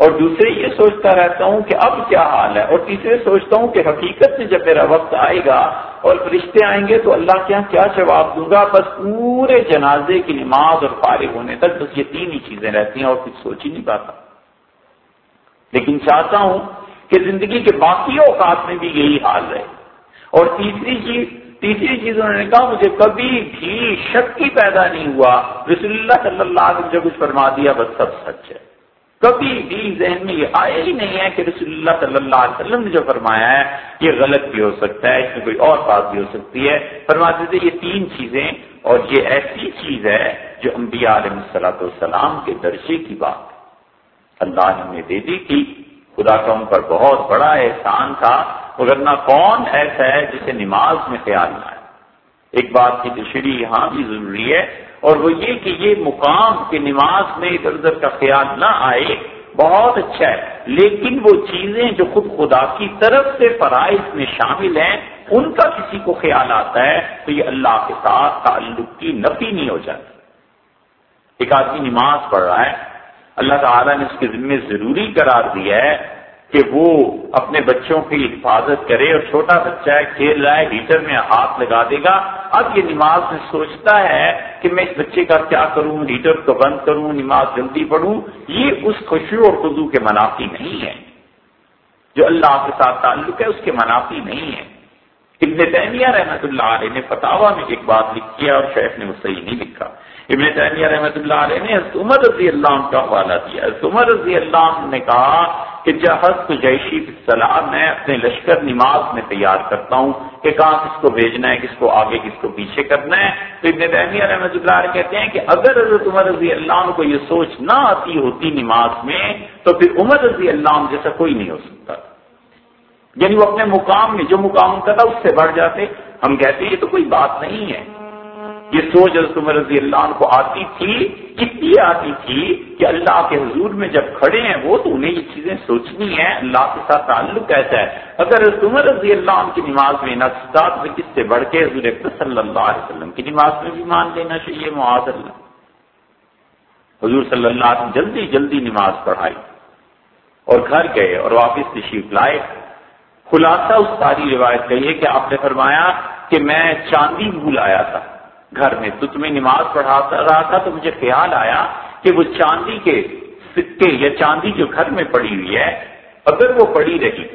اور دوسرے یہ سوچتا رہتا ہوں کہ اب کیا حال ہے اور تیسرے سوچتا ہوں کہ حقیقت میں جب میرا وقت آئے گا اور فرشتے آئیں گے تو اللہ کے یہاں کیا جواب دوں گا؟ بس پورے جنازے کی نماز اور فارغ ہونے تک بس یہ تین ہی چیزیں رہتی ہیں اور کچھ سوچ ہی نہیں پاتا۔ لیکن چاہتا ہوں کہ زندگی کے باقی اوقات میں بھی یہی حال رہے۔ اور تیسری چیز تیسری چیز انہوں نے کہا، مجھے کبھی بھی شک کی پیدا نہیں ہوا۔ رسول اللہ صلی اللہ علیہ وسلم جو کچھ فرما دیا، بس سب سچ ہے۔ کبھی بھی ذہن میں یہ آیا ہی نہیں ہے کہ رسول اللہ صلی اللہ علیہ وسلم نے جو فرمایا ہے، یہ غلط بھی ہو سکتا ہے، اس میں کوئی اور بات بھی ہو سکتی ہے۔ فرماتے تھے، یہ تین چیزیں اور یہ ایسی چیز ہے جو انبیاء علیہ السلاۃ والسلام کے درجے کی بات اللہ نے ہمیں دے دی تھی خدا کا ان پر بہت بڑا احسان تھا، مگر نہ کون ایسا ہے جسے نماز میں خیال نہ آئے۔ ایک بات کی تشریح یہاں بھی ضروری ہے اور وہ یہ کہ یہ مقام کے نماز میں ادھر ادھر کا خیال نہ آئے، بہت اچھا ہے۔ لیکن وہ چیزیں جو خود خدا کی طرف سے فرائض میں شامل ہیں، ان کا کسی کو خیال آتا ہے تو یہ اللہ کے ساتھ تعلق کی نفی نہیں ہو جاتی۔ ایک آدمی نماز پڑھ رہا ہے، اللہ تعالیٰ نے اس کے ذمے ضروری قرار دیا ہے کہ وہ اپنے بچوں کی حفاظت کرے اور چھوٹا بچہ ہے، کھیل رہا ہے، ہیٹر میں ہاتھ لگا دے گا۔ اب یہ نماز میں سوچتا ہے کہ میں اس بچے کا کیا کروں، ہیٹر کو بند کروں، نماز جلدی پڑھوں۔ یہ اس خوشی اور خزو کے منافی نہیں ہے۔ جو اللہ کے ساتھ تعلق ہے، اس کے منافی نہیں ہے۔ ابن تیمیہ رحمت اللہ علیہ نے فتوا میں ایک بات لکھی ہے اور شیخ نے وہ صحیح نہیں لکھا۔ ابن تیمیہ رحمت اللہ علیہ نے عمر رضی اللہ عنہ کا حوالہ دیا۔ عمر رضی اللہ عنہ نے کہا کہ جہاز جیشی سلام میں اپنے لشکر نماز میں تیار کرتا ہوں کہ کہاں کس کو بھیجنا ہے، کس کو آگے، کس کو پیچھے کرنا ہے، تو ابن تیمیہ رحمت اللہ علیہ کہتے ہیں کہ اگر حضرت عمر رضی اللہ عنہ کو یہ سوچ نہ آتی ہوتی نماز میں، تو پھر عمر رضی اللہ عنہ جیسا کوئی نہیں ہو سکتا۔ یعنی وہ اپنے مقام میں، جو مقام کا تھا، اس سے بڑھ جاتے۔ ہم کہتے ہیں یہ تو کوئی بات نہیں ہے۔ یہ سوچ حضرت عمر رضی اللہ عنہ کو آتی تھی اس لیے آتی تھی کہ اللہ کے حضور میں جب کھڑے ہیں وہ تو انہیں یہ چیزیں سوچنی ہے اللہ کے ساتھ تعلق کیسا ہے؟ اگر حضرت عمر رضی اللہ عنہ کی نماز میں نقصات میں کس سے بڑھ کے حضور صلی اللہ علیہ وسلم کی نماز میں بھی مان لینا چاہیے، معاذ اللہ۔ حضور صلی اللہ علیہ وسلم جلدی جلدی نماز پڑھائی اور گھر گئے اور واپس تشریف لائے۔ خلاصہ اس ساری روایت کہی ہے کہ آپ نے فرمایا کہ میں چاندی بھول آیا تھا۔ گھر میں تو تمہیں نماز پڑھا رہا تھا تو مجھے خیال آیا کہ وہ چاندی کے سکے یا چاندی جو گھر میں پڑی ہوئی ہے، اگر وہ پڑی رہی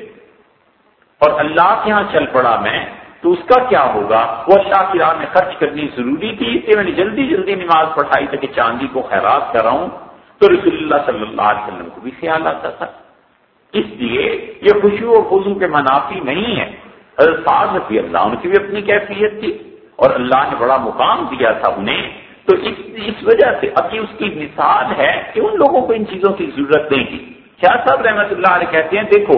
اور اللہ کے ہاں چل پڑا میں، تو اس کا کیا ہوگا؟ وہ اللہ کی راہ میں خرچ کرنی ضروری تھی، اس لیے میں نے جلدی جلدی نماز پڑھائی تھا کہ چاندی کو خیرات کر رہا ہوں۔ تو رسول اللہ صلی اللہ علیہ وسلم کو بھی خیال آتا تھا۔ اس لیے یہ خوشی و خزو کے منافی نہیں ہے۔ حضرت رضی اللہ ان کی بھی اپنی کیفیت تھی۔ اور اللہ نے بڑا مقام دیا تھا انہیں، تو اس اس وجہ سے ابھی اس کی مثال ہے کہ ان لوگوں کو ان چیزوں کی ضرورت نہیں تھی۔ شاہ صاحب رحمت اللہ علیہ کہتے ہیں، دیکھو،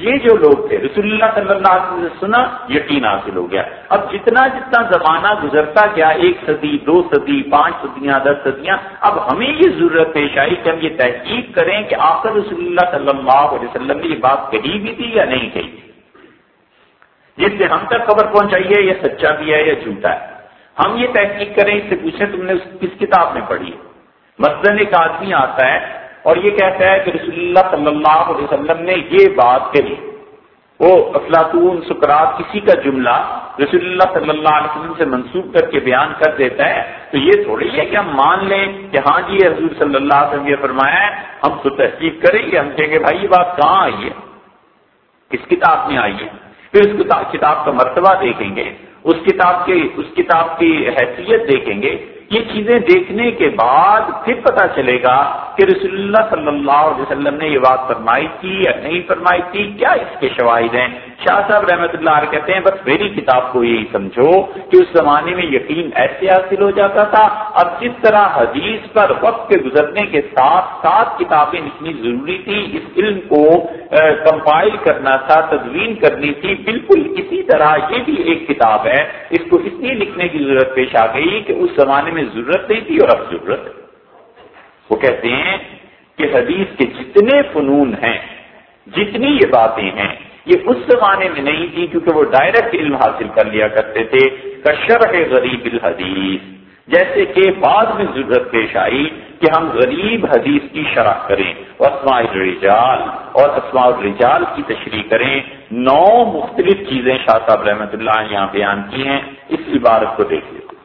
یہ جو لوگ تھے، رسول اللہ صلی اللہ علیہ وسلم، سنا، یقین حاصل ہو گیا۔ اب جتنا جتنا زمانہ گزرتا گیا، ایک صدی، دو صدی، پانچ صدیاں، دس صدیاں، اب ہمیں یہ ضرورت پیش آئی کہ ہم یہ تحقیق کریں کہ آخر رسول اللہ صلی اللہ علیہ وسلم نے یہ بات کہی بھی تھی یا نہیں کہی تھی۔ جس سے ہم تک خبر پہنچائی ہے، یہ سچا بھی ہے یا جھوٹا ہے؟ ہم یہ تحقیق کریں، اس سے پوچھیں تم نے کس کتاب میں پڑھی ہے؟ مثلاً ایک آدمی آتا ہے اور یہ کہتا ہے کہ رسول اللہ صلی اللہ علیہ وسلم نے یہ بات کہی۔ وہ افلاطون، سکرات، کسی کا جملہ رسول اللہ صلی اللہ علیہ وسلم سے منسوخ کر کے بیان کر دیتا ہے، تو یہ تھوڑی ہے کہ ہم مان لیں کہ ہاں جی حضور صلی اللہ علیہ وسلم یہ فرمایا ہے، ہم تو تحقیق کریں گے، ہم کہیں گے بھائی یہ بات کہاں آئی ہے؟ کس کتاب میں آئی ہے؟ پھر اس کتاب کا مرتبہ دیکھیں گے، اس کتاب کی اس کتاب کی حیثیت دیکھیں گے۔ یہ چیزیں دیکھنے کے بعد پھر پتا چلے گا کہ رسول اللہ صلی اللہ علیہ وسلم نے یہ بات فرمائی تھی یا نہیں فرمائی تھی، کیا اس کے شواہد ہیں۔ شاہ صاحب رحمۃ اللہ علیہ کہتے ہیں، بس میری کتاب کو یہی سمجھو کہ اس زمانے میں یقین ایسے حاصل ہو جاتا تھا۔ اب جس طرح حدیث پر وقت کے گزرنے کے ساتھ ساتھ کتابیں لکھنی ضروری تھی، اس علم کو کمپائل کرنا تھا، تدوین کرنی تھی، بالکل اسی طرح یہ بھی ایک کتاب ہے۔ اس کو اس لیے لکھنے کی ضرورت پیش آ گئی کہ اس زمانے میں ضرورت نہیں تھی اور اب ضرورت ہے۔ وہ کہتے ہیں کہ حدیث کے جتنے فنون ہیں، جتنی یہ باتیں ہیں یہ اس زمانے میں نہیں تھی کیونکہ وہ ڈائریکٹ علم حاصل کر لیا کرتے تھے کشر غریب الحدیث۔ جیسے کہ بعد میں ضرورت پیش آئی کہ ہم غریب حدیث کی شرح کریں۔ اسماء الرجال۔ اور اسماء الرجال کی تشریح کریں۔ نو مختلف چیزیں شاہ صاحب رحمۃ اللہ یہاں بیان کی ہیں۔ اس عبارت کو دیکھ لیں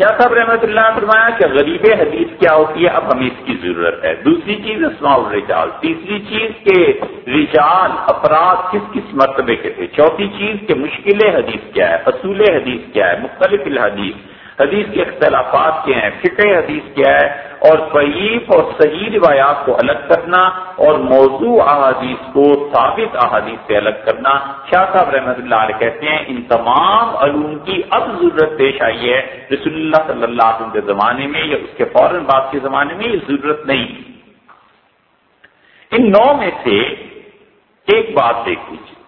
کیا صاحب رحمۃ اللہ نے فرمایا کہ غریب حدیث کیا ہوتی ہے؟ اب ہمیں اس کی ضرورت ہے۔ دوسری چیز اسماع الرجال۔ تیسری چیز کہ رجال، افراد کس کس مرتبے کے تھے؟ چوتھی چیز کہ مشکل حدیث کیا ہے؟ اصول حدیث کیا ہے؟ مختلف الحدیث۔ حدیث کے اختلافات کیا ہیں، فقہ حدیث کیا ہے اور ضعیف اور صحیح روایات کو الگ کرنا اور موضوع احادیث کو ثابت احادیث سے الگ کرنا۔ شاہ صاحب رحمۃ اللہ علیہ کہتے ہیں، ان تمام علوم کی اب ضرورت پیش آئی ہے۔ رسول اللہ صلی اللہ علیہ وسلم کے زمانے میں یا اس کے فوراً بعد کے زمانے میں یہ ضرورت نہیں۔ ان نو میں سے ایک بات دیکھ لیجیے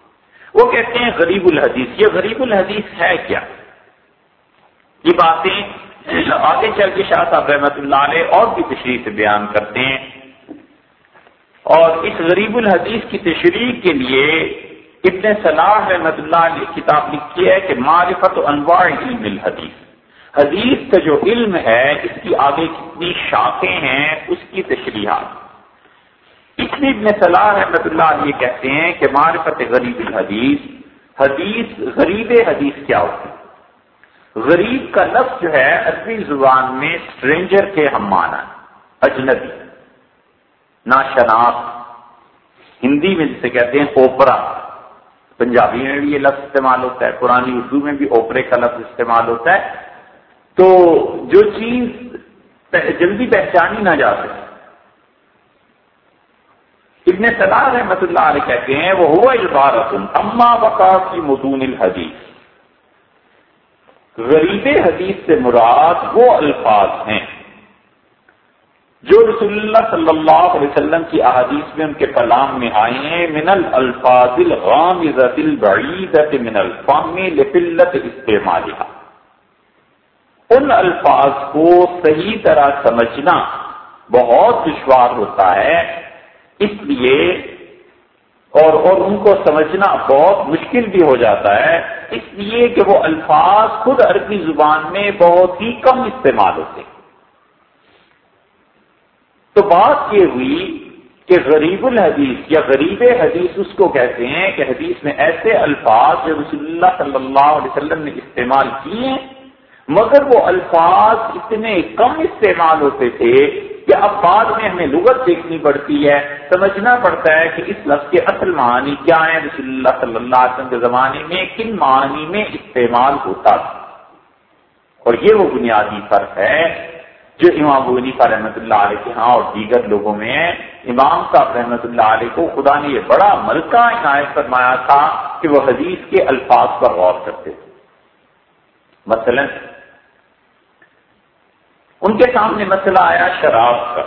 وہ کہتے ہیں غریب الحدیث، یہ غریب الحدیث ہے کیا؟ یہ باتیں آگے چل کے شاہ صاحب رحمۃ اللہ علیہ اور بھی تشریح سے بیان کرتے ہیں۔ اور اس غریب الحدیث کی تشریح کے لیے ابن صلاح رحمۃ اللہ علیہ کتاب لکھی ہے کہ معرفت و انواع علم الحدیث۔ حدیث کا جو علم ہے، اس کی آگے کتنی شاخیں ہیں، اس کی تشریحات۔ اس لیے ابن صلاح رحمۃ اللہ علیہ کہتے ہیں کہ معرفت غریب الحدیث، حدیث، غریب حدیث کیا ہوتی ہے؟ غریب کا لفظ جو ہے عربی زبان میں اسٹرینجر کے ہم مانا اجنبی۔ ناشناس۔ ہندی میں جسے کہتے ہیں اوپرا۔ پنجابی میں بھی یہ لفظ استعمال ہوتا ہے پرانی اردو میں بھی اوپرے کا لفظ استعمال ہوتا ہے۔ تو جو چیز جلدی پہچانی نہ جا سکے ابن صلاح رحمت اللہ علیہ کہتے ہیں، وہ ہوا عبارت اما بقا کی مدون الحدیث۔ غریب حدیث سے مراد وہ الفاظ ہیں جو رسول اللہ صلی اللہ علیہ وسلم کی احادیث میں ان کے کلام میں آئے ہیں، من الفاظ من الفم لقلت استعمالها ان الفاظ کو صحیح طرح سمجھنا بہت دشوار ہوتا ہے، اس لیے اور اور ان کو سمجھنا بہت مشکل بھی ہو جاتا ہے۔ اس لیے کہ وہ الفاظ خود عربی زبان میں بہت ہی کم استعمال ہوتے تو بات یہ ہوئی کہ غریب الحدیث یا غریب حدیث اس کو کہتے ہیں کہ حدیث میں ایسے الفاظ جو رسول اللہ صلی اللہ علیہ وسلم نے استعمال کیے مگر وہ الفاظ اتنے کم استعمال ہوتے تھے کہ اب بعد میں ہمیں لغت دیکھنی پڑتی ہے، سمجھنا پڑتا ہے کہ اس لفظ کے اصل معنی کیا ہیں؟ رسول اللہ صلی اللہ علیہ وسلم کے زمانے میں کن معنی میں استعمال ہوتا تھا؟ اور یہ وہ بنیادی فرق ہے جو امام کا رحمۃ اللہ علیہ کے ہاں اور دیگر لوگوں میں ہے امام صاحب رحمۃ اللہ علیہ کو خدا نے یہ بڑا ملکہ عنایت فرمایا تھا کہ وہ حدیث کے الفاظ پر غور کرتے تھے۔ مثلا ان کے سامنے مسئلہ آیا شراب کا،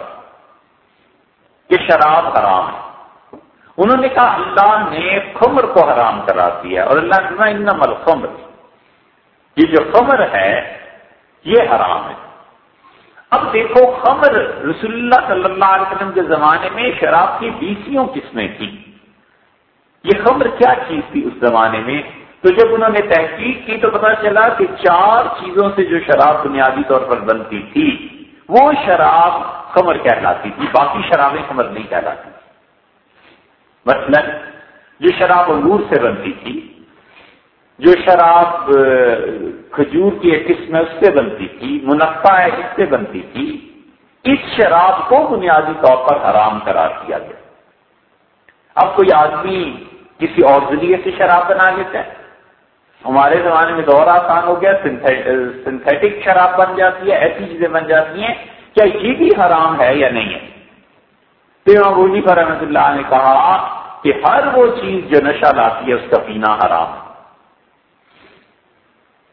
کہ شراب حرام ہے۔ انہوں نے کہا، اللہ نے خمر کو حرام کرا دیا اور اللہ نے ان یہ جو خمر ہے، یہ حرام ہے۔ اب دیکھو، خمر رسول اللہ صلی اللہ علیہ وسلم کے زمانے میں شراب کی بیسیوں قسمیں تھی یہ خمر کیا چیز تھی اس زمانے میں؟ تو جب انہوں نے تحقیق کی تو پتا چلا کہ چار چیزوں سے جو شراب بنیادی طور پر بنتی تھی، وہ شراب خمر کہلاتی تھی، باقی شرابیں خمر نہیں کہلاتی مثلا جو شراب انگور سے بنتی تھی، جو شراب کھجور کی ایک قسم ہے، اس سے بنتی تھی منافع ہے، اس سے بنتی تھی۔ اس شراب کو بنیادی طور پر حرام قرار دیا گیا۔ اب کوئی آدمی کسی اور ذریعے سے شراب بنا لیتا ہے؟ ہمارے زمانے میں دور آسان ہو گیا سنتھیٹک شراب بن جاتی ہے، ایسی چیزیں بن جاتی ہیں، کیا یہ بھی حرام ہے یا نہیں ہے؟ تو پر رحمت اللہ نے کہا کہ ہر وہ چیز جو نشہ لاتی ہے، اس کا پینا حرام ہے۔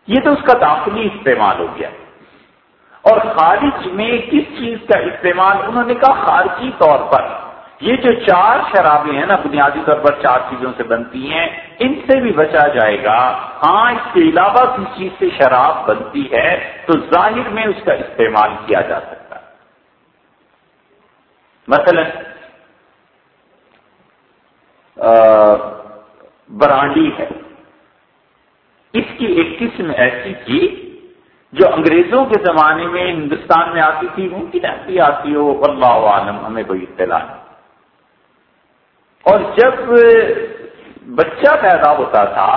یہ تو اس کا داخلی استعمال ہو گیا۔ اور خارج میں کس چیز کا استعمال؟ انہوں نے کہا خارجی طور پر۔ یہ جو چار شرابیں ہیں نا بنیادی طور پر چار چیزوں سے بنتی ہیں، ان سے بھی بچا جائے گا۔ ہاں اس کے علاوہ کس چیز سے شراب بنتی ہے تو ظاہر میں اس کا استعمال کیا جا سکتا ہے۔ مثلا برانڈی ہے۔ اس کی ایک قسم ایسی تھی جو انگریزوں کے زمانے میں ہندوستان میں آتی تھی ممکن ایسی آتی ہو اللہ عالم، ہمیں کوئی اطلاع نہیں۔ اور جب بچہ پیدا ہوتا تھا،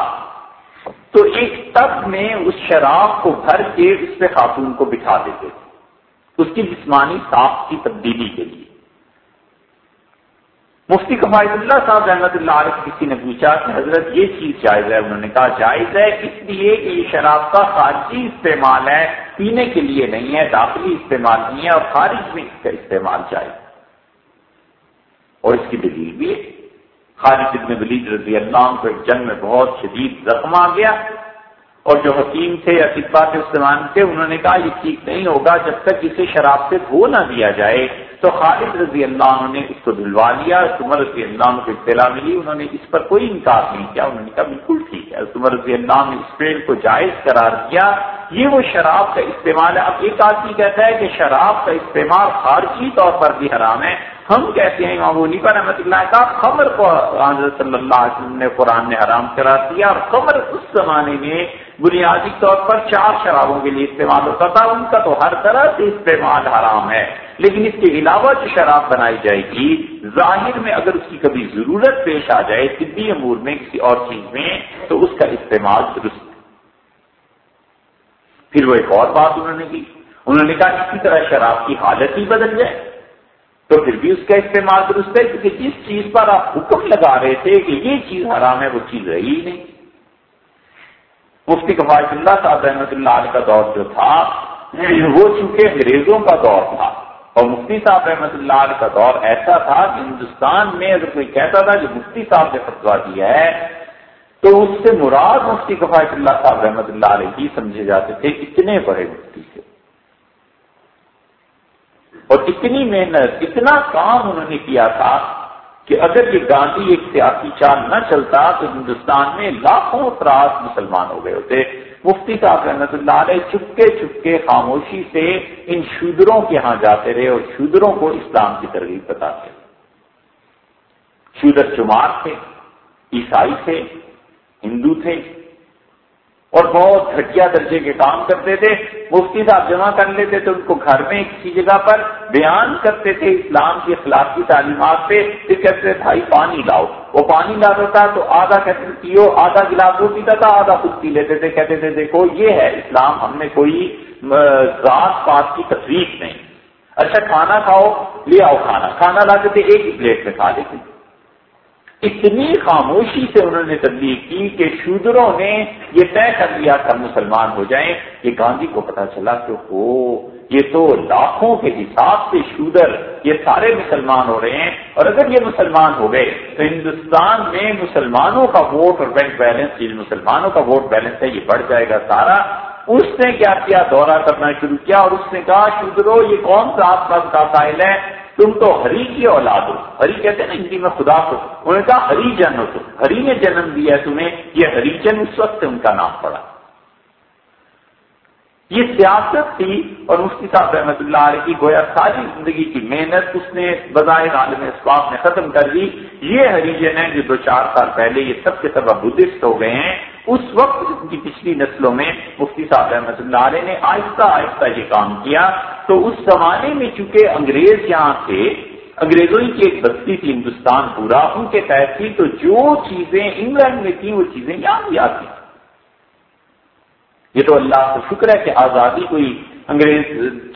تو ایک تب میں اس شراب کو بھر کے اس پہ خاتون کو بٹھا دیتے تھے، اس کی جسمانی صاف کی تبدیلی کے لیے۔ مفتی کفایت اللہ صاحب رحمت اللہ علیہ، کسی نے پوچھا کہ حضرت یہ چیز جائز ہے؟ انہوں نے کہا جائز ہے، اس لیے کہ یہ شراب کا خارجی استعمال ہے، پینے کے لیے نہیں ہے، داخلی استعمال نہیں ہے اور خارج میں اس کا استعمال چاہیے اور اس کی دلیل بھی ہے۔ خالد ابن ولید رضی اللہ عنہ کو ایک جنگ میں بہت شدید زخم آ گیا اور جو حکیم تھے یا طبا کے استعمال تھے، انہوں نے کہا یہ ٹھیک نہیں ہوگا جب تک اسے شراب سے دھو نہ دیا جائے۔ تو خالد رضی اللہ عنہ نے اس کو دھلوا لیا عمر رضی اللہ عنہ کو اطلاع ملی، انہوں نے اس پر کوئی انکار نہیں کیا، انہوں نے کہا بالکل ٹھیک ہے۔ عمر رضی اللہ عنہ نے اس پیڑ کو جائز قرار دیا یہ وہ شراب کا استعمال ہے۔ اب ایک آدمی کہتا ہے کہ شراب کا استعمال خارجی طور پر بھی حرام ہے۔ ہم کہتے ہیں امام پر رحمۃ اللہ کا خبر کو حضرت صلی اللہ علیہ وسلم نے قرآن نے حرام کرا دیا اور خبر اس زمانے میں بنیادی طور پر چار شرابوں کے لیے استعمال ہوتا تھا۔ ان کا تو ہر طرح سے استعمال حرام ہے۔ لیکن اس کے علاوہ جو شراب بنائی جائے گی، ظاہر میں اگر اس کی کبھی ضرورت پیش آ جائے طبی امور میں کسی اور چیز میں، تو اس کا استعمال درست پھر وہ ایک اور بات انہوں نے کی۔ انہوں نے کہا اسی طرح شراب کی حالت ہی بدل جائے۔ تو پھر بھی اس کا استعمال درست ہے کیونکہ جس چیز پر آپ حکم لگا رہے تھے کہ یہ چیز حرام ہے، وہ چیز رہی ہی نہیں۔ مفتی کفایت اللہ صاحب رحمۃ اللہ علیہ کا دور جو تھا، وہ چونکہ انگریزوں کا دور تھا۔ اور مفتی صاحب رحمۃ اللہ علیہ کا دور ایسا تھا کہ ہندوستان میں اگر کوئی کہتا تھا کہ مفتی صاحب نے فتوا دیا ہے تو اس سے مراد مفتی کفایت اللہ صاحب رحمۃ اللہ علیہ ہی سمجھے جاتے تھے اتنے بڑے مفتی تھے۔ اور اتنی محنت، اتنا کام انہوں نے کیا تھا کہ اگر یہ گاندھی ایک سیاسی چال نہ چلتا تو ہندوستان میں لاکھوں افراد مسلمان ہو گئے ہوتے۔ مفتی صاحب رحمت اللہ علیہ چپکے چپکے خاموشی سے ان شودروں کے ہاں جاتے رہے اور شودروں کو اسلام کی ترغیب بتاتے۔ شودر چمار تھے، عیسائی تھے ہندو تھے اور بہت گھٹیا درجے کے کام کرتے تھے، مفتی صاحب جمع کر لیتے تھے ان کو گھر میں کسی جگہ پر، بیان کرتے تھے اسلام کی اخلاقی تعلیمات پہ، پھر کہتے بھائی پانی لاؤ۔ وہ پانی لاتا تھا تو آدھا کہتے پیو۔ آدھا گلاس وہ پیتا تھا، آدھا خود پی لیتے تھے۔ کہتے تھے، دیکھو، یہ ہے اسلام، ہم نے کوئی ذات پات کی تفریح نہیں۔ اچھا کھانا کھاؤ، لے آؤ کھانا۔ کھانا لاتے تھے، ایک ہی پلیٹ میں کھا لیتے تھے۔ اتنی خاموشی سے انہوں نے تبلیغ کی کہ شودروں نے یہ طے کر لیا تھا مسلمان ہو جائیں کہ گاندھی کو پتا چلا کہ ہو، یہ تو لاکھوں کے حساب سے شودر، یہ سارے مسلمان ہو رہے ہیں۔ اور اگر یہ مسلمان ہو گئے تو ہندوستان میں مسلمانوں کا ووٹ اور بینک بیلنس یہ مسلمانوں کا ووٹ بیلنس ہے، یہ بڑھ جائے گا سارا۔ اس نے کیا کیا؟ دورہ کرنا شروع کیا اور اس نے کہا، شودرو، یہ کون سا آس پاس کا ساحل ہے؟ تم تو ہری کی اولاد ہو۔ ہری کہتے ہیں نا ہندی میں خدا کو۔ انہوں نے کہا ہری جن ہو تم۔ ہری نے جنم دیا ہے تمہیں۔ یہ ہری جن اس وقت ان کا نام پڑا۔ یہ سیاست تھی اور مفتی صاحب رحمۃ اللہ علیہ کی گویا ساری زندگی کی محنت اس نے بظاہر عالم اسباب نے ختم کر دی۔ یہ ہریجن ہے جو دو چار سال پہلے یہ سب کے سب بدھسٹ ہو گئے ہیں۔ اس وقت کی پچھلی نسلوں میں مفتی صاحب رحمۃ اللہ علیہ نے آہستہ آہستہ یہ کام کیا، تو اس زمانے میں چونکہ انگریز یہاں تھے، انگریزوں کی ایک بستی تھی ہندوستان پورا، ان کے تحت تھی، تو جو چیزیں انگلینڈ میں تھیں، وہ چیزیں یہاں بھی آتی یہ تو اللہ کا شکر ہے کہ آزادی کوئی انگریز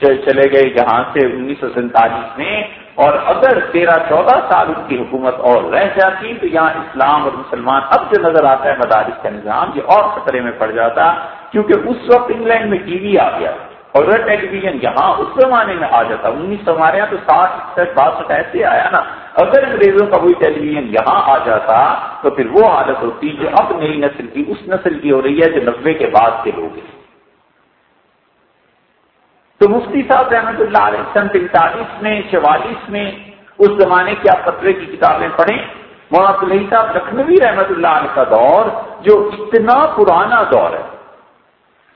چلے گئے جہاں سے انیس سو سینتالیس میں اور اگر تیرہ چودہ سال ان کی حکومت اور رہ جاتی تو یہاں اسلام اور مسلمان اب جو نظر آتا ہے مدارس کا نظام یہ اور خطرے میں پڑ جاتا کیونکہ اس وقت انگلینڈ میں ٹی وی آ گیا اور ٹیلی ویژن یہاں اس زمانے میں آ جاتا انیس سو ہمارے یہاں تو ساٹھ اکسٹھ باسٹھ ایسے آیا نا۔ اگر انگریزوں کا کوئی ٹیلی ویژن یہاں آ جاتا تو پھر وہ حالت ہوتی جو اب نئی نسل کی اس نسل کی ہو رہی ہے جو نبے کے بعد کے لوگ ہیں۔ تو مفتی صاحب رحمت اللہ علیہ سن پینتالیس میں، چوالیس میں اس زمانے کی آپ پترے کی کتابیں پڑھیں۔ مولانا صاحب لکھنوی رحمت اللہ علیہ کا دور جو اتنا پرانا دور ہے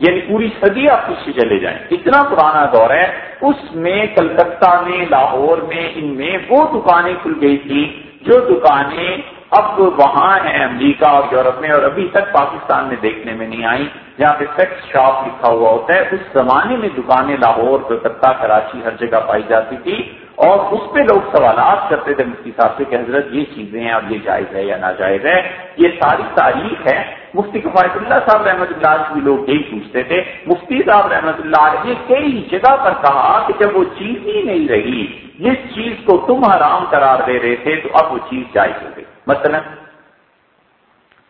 یعنی پوری صدی آپ پیچھے چلے جائیں۔ اتنا پرانا دور ہے، اس میں کلکتہ میں، لاہور میں، ان میں وہ دکانیں کھل گئی تھی جو دکانیں اب وہاں ہیں امریکہ اور یورپ میں اور ابھی تک پاکستان میں دیکھنے میں نہیں آئی جہاں پہ سیکس شاپ لکھا ہوا ہوتا ہے۔ اس زمانے میں دکانیں لاہور، کلکتہ، کراچی ہر جگہ پائی جاتی تھی۔ اور اس پہ لوگ سوالات کرتے تھے مفتی صاحب سے کہ حضرت یہ چیزیں ہیں، اب یہ جائز ہے یا ناجائز ہے؟ یہ ساری تاریخ ہے۔ مفتی کفایت اللہ صاحب رحمۃ اللہ سے بھی لوگ یہی پوچھتے تھے۔ مفتی صاحب رحمۃ اللہ نے کئی جگہ پر کہا کہ جب وہ چیز ہی نہیں رہی، جس چیز کو تم حرام قرار دے رہے تھے تو اب وہ چیز جائز ہو گئی۔ مثلا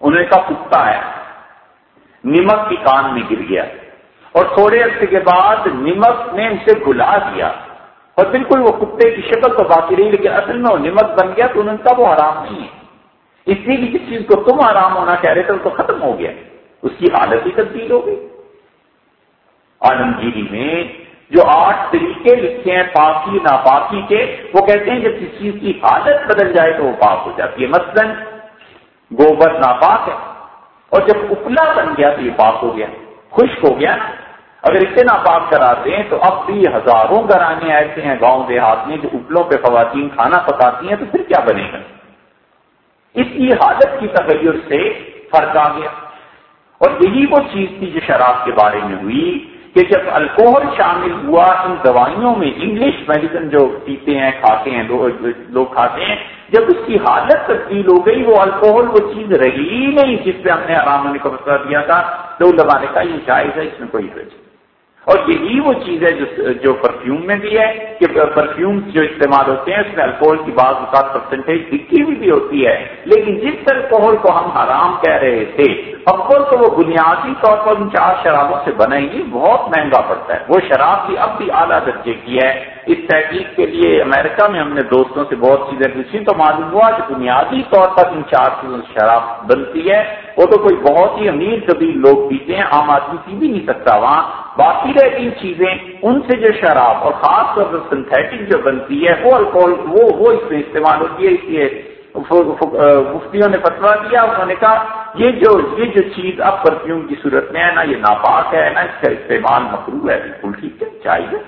انہوں نے کہا کتا ہے، نمک کی کان میں گر گیا اور تھوڑے عرصے کے بعد نمک نے اسے بلا دیا۔ اور بالکل وہ کتے کی شکل تو باقی رہی، لیکن اصل میں وہ نمک بن گیا تو ان کا وہ حرام نہیں ہے۔ اس لیے جس چیز کو تم آرام ہونا کہہ رہے تھے تو ختم ہو گیا۔ اس کی حالت ہی تبدیل ہو گئی۔ عالمگیری میں جو آٹھ طریقے لکھے ہیں پاکی، ناپاکی کے، وہ کہتے ہیں جب کسی چیز کی حالت بدل جائے تو وہ پاک ہو جاتی ہے۔ مثلاً گوبر ناپاک ہے اور جب اپلا بن گیا تو یہ پاک ہو گیا، خشک ہو گیا۔ اگر اسے ناپاک کراتے ہیں تو اب بھی ہزاروں گھرانے ایسے ہیں گاؤں دیہات میں جو اپلوں پہ خواتین کھانا پکاتی ہیں تو پھر کیا بنے گا؟ اس کی حالت کی تغیر سے فرق آ گیا۔ اور یہی وہ چیز تھی جو شراب کے بارے میں ہوئی کہ جب الکوہل شامل ہوا ان دوائیوں میں، انگلش میڈیسن جو پیتے ہیں، کھاتے ہیں، لوگ کھاتے ہیں، جب اس کی حالت تبدیل ہو گئی، وہ الکوہل وہ چیز رہی ہی نہیں جس پہ ہم نے آرام ہونے کا مسئلہ دیا تھا۔ تو لگانے کا یہ جائز ہے اس میں کوئی حرج اور یہی وہ چیز ہے جو جو پرفیوم میں بھی ہے کہ پرفیوم جو استعمال ہوتے ہیں، اس میں الکوہل کی بعض اوقات پرسنٹیج دکھی ہوئی بھی ہوتی ہے۔ لیکن جس الکوہل کو ہم حرام کہہ رہے تھے اول تو وہ بنیادی طور پر ان چار شرابوں سے بنے گی بہت مہنگا پڑتا ہے۔ وہ شراب بھی اب بھی اعلیٰ درجے کی ہے۔ اس تحقیق کے لیے امریکہ میں ہم نے دوستوں سے بہت چیزیں پوچھی تو معلوم ہوا کہ بنیادی طور پر ان چار چیزوں سے شراب بنتی ہے۔ وہ تو کوئی بہت ہی امیر کبھی لوگ پیتے ہیں، عام آدمی پی بھی نہیں سکتا وہاں۔ باقی رہتی چیزیں، ان سے جو شراب اور خاص طور پر سنتھیٹک جو بنتی ہے، وہ الکوہل وہ وہ اس میں استعمال ہوتی ہے۔ اس لیے مفتیوں نے فتوا دیا، انہوں نے کہا، یہ جو یہ جو چیز اب پرفیوم کی صورت میں ہے نا یہ ناپاک ہے نا اس کا استعمال مکرو ہے، بالکل ٹھیک ہے، چاہیے۔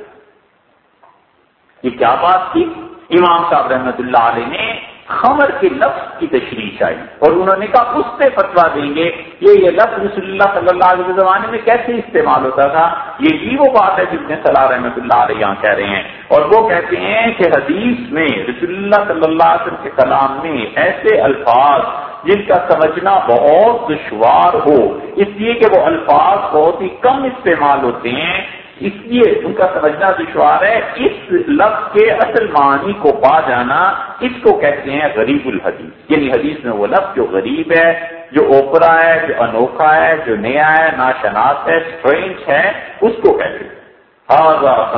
یہ کیا بات تھی؟ امام صاحب رحمت اللہ علیہ نے خمر کے لفظ کی تشریح آئی اور انہوں نے کہا، اس پہ فتوا دیں گے یہ یہ لفظ رسول اللہ صلی اللہ علیہ زمانے میں کیسے استعمال ہوتا تھا؟ یہ بھی وہ بات ہے جس میں صلاح رحمۃ اللہ علیہ یہاں کہہ رہے ہیں۔ اور وہ کہتے ہیں کہ حدیث میں رسول اللہ صلی اللہ علیہ وسلم کے کلام میں ایسے الفاظ جن کا سمجھنا بہت دشوار ہو، اس لیے کہ وہ الفاظ بہت ہی کم استعمال ہوتے ہیں۔ اس لیے ان کا سمجھنا دشوار ہے، اس لفظ کے اصل معنی کو پا جانا، اس کو کہتے ہیں غریب الحدیث۔ یعنی حدیث میں وہ لفظ جو غریب ہے، جو اوپرا ہے، جو انوکھا ہے، جو نیا ہے، ناشناس ہے اسٹرینج ہے، اس کو کہتے ہیں۔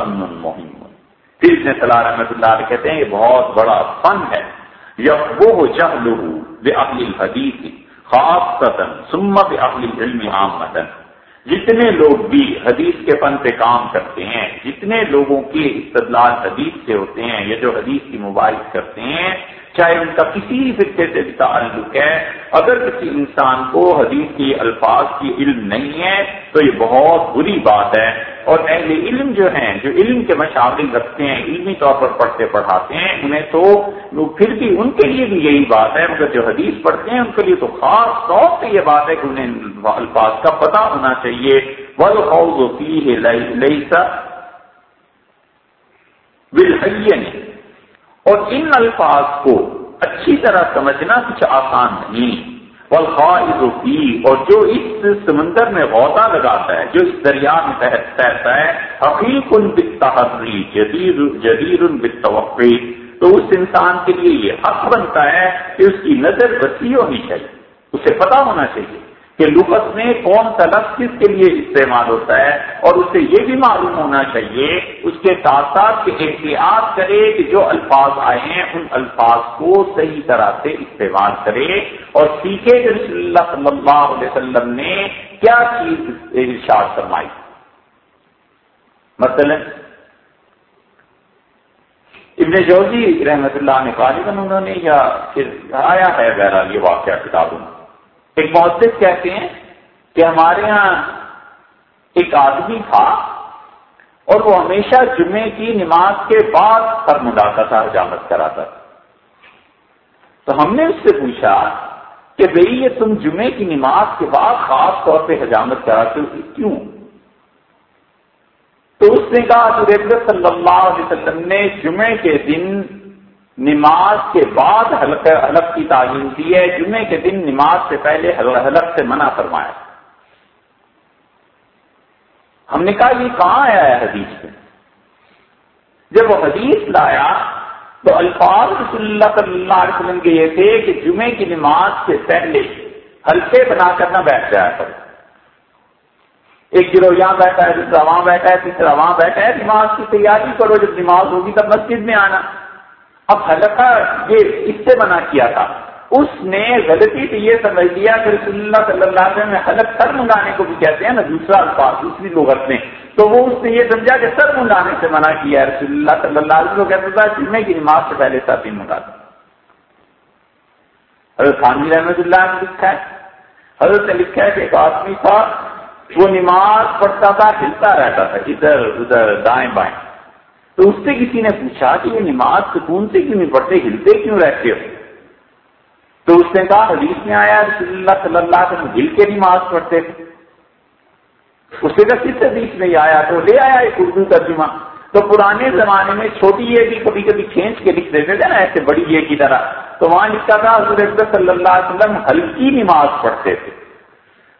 مہم پھر نے صلاح رحمۃ اللہ علیہ کہتے ہیں، یہ بہت بڑا فن ہے۔ یا وہ جہ لہو بے حدیث خاص قطن سمت عقل علم عام مدن جتنے لوگ بھی حدیث کے فن پہ کام کرتے ہیں، جتنے لوگوں کے استدلال حدیث سے ہوتے ہیں یا جو حدیث کی مبارک کرتے ہیں چاہے ان کا کسی فرقے سے بھی تعلق ہے، اگر کسی انسان کو حدیث کی الفاظ کی علم نہیں ہے، تو یہ بہت بری بات ہے۔ اور اہل علم جو ہیں، جو علم کے مشاغل رکھتے ہیں، علمی طور پر پڑھتے پڑھاتے ہیں، انہیں تو پھر بھی ان کے لیے بھی یہی بات ہے، مگر جو حدیث پڑھتے ہیں، ان کے لیے تو خاص طور سے یہ بات ہے کہ انہیں الفاظ کا پتہ ہونا چاہیے۔ اور ان الفاظ کو اچھی طرح سمجھنا کچھ آسان نہیں۔ والخائض اور جو اس سمندر میں غوطہ لگاتا ہے، جو اس دریا میں تیرتا ہے حقیق بالتحری جدیر جدیر بالتوقع۔ تو اس انسان کے لیے یہ حق بنتا ہے کہ اس کی نظر وسیع ہونی چاہیے، اسے پتا ہونا چاہیے۔ کہ لغت میں کون سا لفظ کس کے لیے استعمال ہوتا ہے اور اسے یہ بھی معلوم ہونا چاہیے، اس کے ساتھ ساتھ کہ احتیاط کرے کہ جو الفاظ آئے ہیں، ان الفاظ کو صحیح طرح سے استعمال کرے اور سیکھے کہ رسول اللہ صلی اللہ علیہ وسلم نے کیا چیز ارشاد فرمائی۔ مثلا، ابن جوزی رحمت اللہ نے غالباً انہوں نے یا پھر آیا ہے وغیرہ یہ واقعہ کتابوں میں۔ ایک محدث کہتے ہیں کہ ہمارے ہاں ایک آدمی تھا اور وہ ہمیشہ جمعے کی نماز کے بعد پر مداخلہ تھا حجامت کراتا تو ہم نے اس سے پوچھا کہ بھئی یہ تم جمعے کی نماز کے بعد خاص طور پہ حجامت کراتے ہو، کیوں؟ تو اس نے کہا کہ صلی اللہ علیہ وسلم نے جمعے کے دن نماز کے بعد حلق حلق کی تعلیم دی ہے۔ جمعے کے دن نماز سے پہلے حلق سے منع فرمایا۔ ہم نے کہا، یہ کہاں آیا ہے حدیث میں؟ جب وہ حدیث لایا تو الفاظ رسول اللہ صلی اللہ علیہ وسلم کے یہ تھے کہ جمعے کی نماز سے پہلے ہلکے بنا کر نہ بیٹھ جایا کرو۔ ایک گروہ یہاں بیٹھا ہے، دوسرا وہاں بیٹھا ہے، تیسرا وہاں بیٹھا ہے۔ نماز کی تیاری کرو، جب نماز ہوگی تب مسجد میں آنا۔ اب حلقہ یہ اس سے منع کیا تھا۔ اس نے غلطی سے یہ سمجھ لیا کہ رسول اللہ صلی اللہ علیہ وسلم حلق سر منگانے کو بھی کہتے ہیں نا، دوسرا الفاظ، دوسری لغت میں۔ تو وہ اس نے یہ سمجھا کہ سر منگانے سے منع کیا ہے۔ رسول اللہ صلی اللہ علیہ وسلم کہتا تھا جمعے کی نماز سے پہلے سر بھی منگا دیں حضرت خانوی رحمۃ اللہ نے لکھا ہے۔ حضرت نے لکھا ہے کہ ایک آدمی تھا، وہ نماز پڑھتا تھا، ہلتا رہتا تھا، ادھر ادھر دائیں بائیں۔ تو اس سے کسی نے پوچھا کہ یہ نماز سکون سے کیوں نہیں پڑھتے، ہلتے کیوں رہتے ہو؟ تو اس نے کہا، حدیث میں آیا، رسول اللہ صلی اللہ علیہ وسلم ہل کے نماز پڑھتے تھے۔ اس نے کہا کس حدیث میں آیا تو لے آیا ایک اردو ترجمہ۔ تو پرانے زمانے میں چھوٹی یہ بھی کبھی کبھی کھینچ کے لکھ دیتے تھے نا، ایسے بڑی یہ کی طرح۔ تو وہاں لکھا تھا حضرت صلی اللہ علیہ وسلم ہلکی نماز پڑھتے تھے۔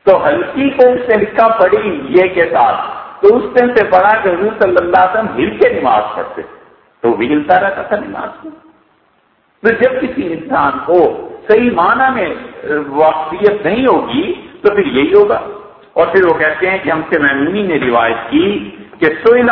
تو ہلکی کو اس نے لکھا پڑی یہ کے ساتھ۔ تو اس دن سے پڑھا کہ حضور صلی اللہ علیہ وسلم ہل کے نماز پڑھتے تو وہ ہلتا رہتا تھا نماز کو تو جب کسی انسان کو صحیح معنی میں واقفیت نہیں ہوگی تو پھر یہی ہوگا۔ اور پھر وہ کہتے ہیں کہ ہم سے میمونی نے روایت کی کہ سوئل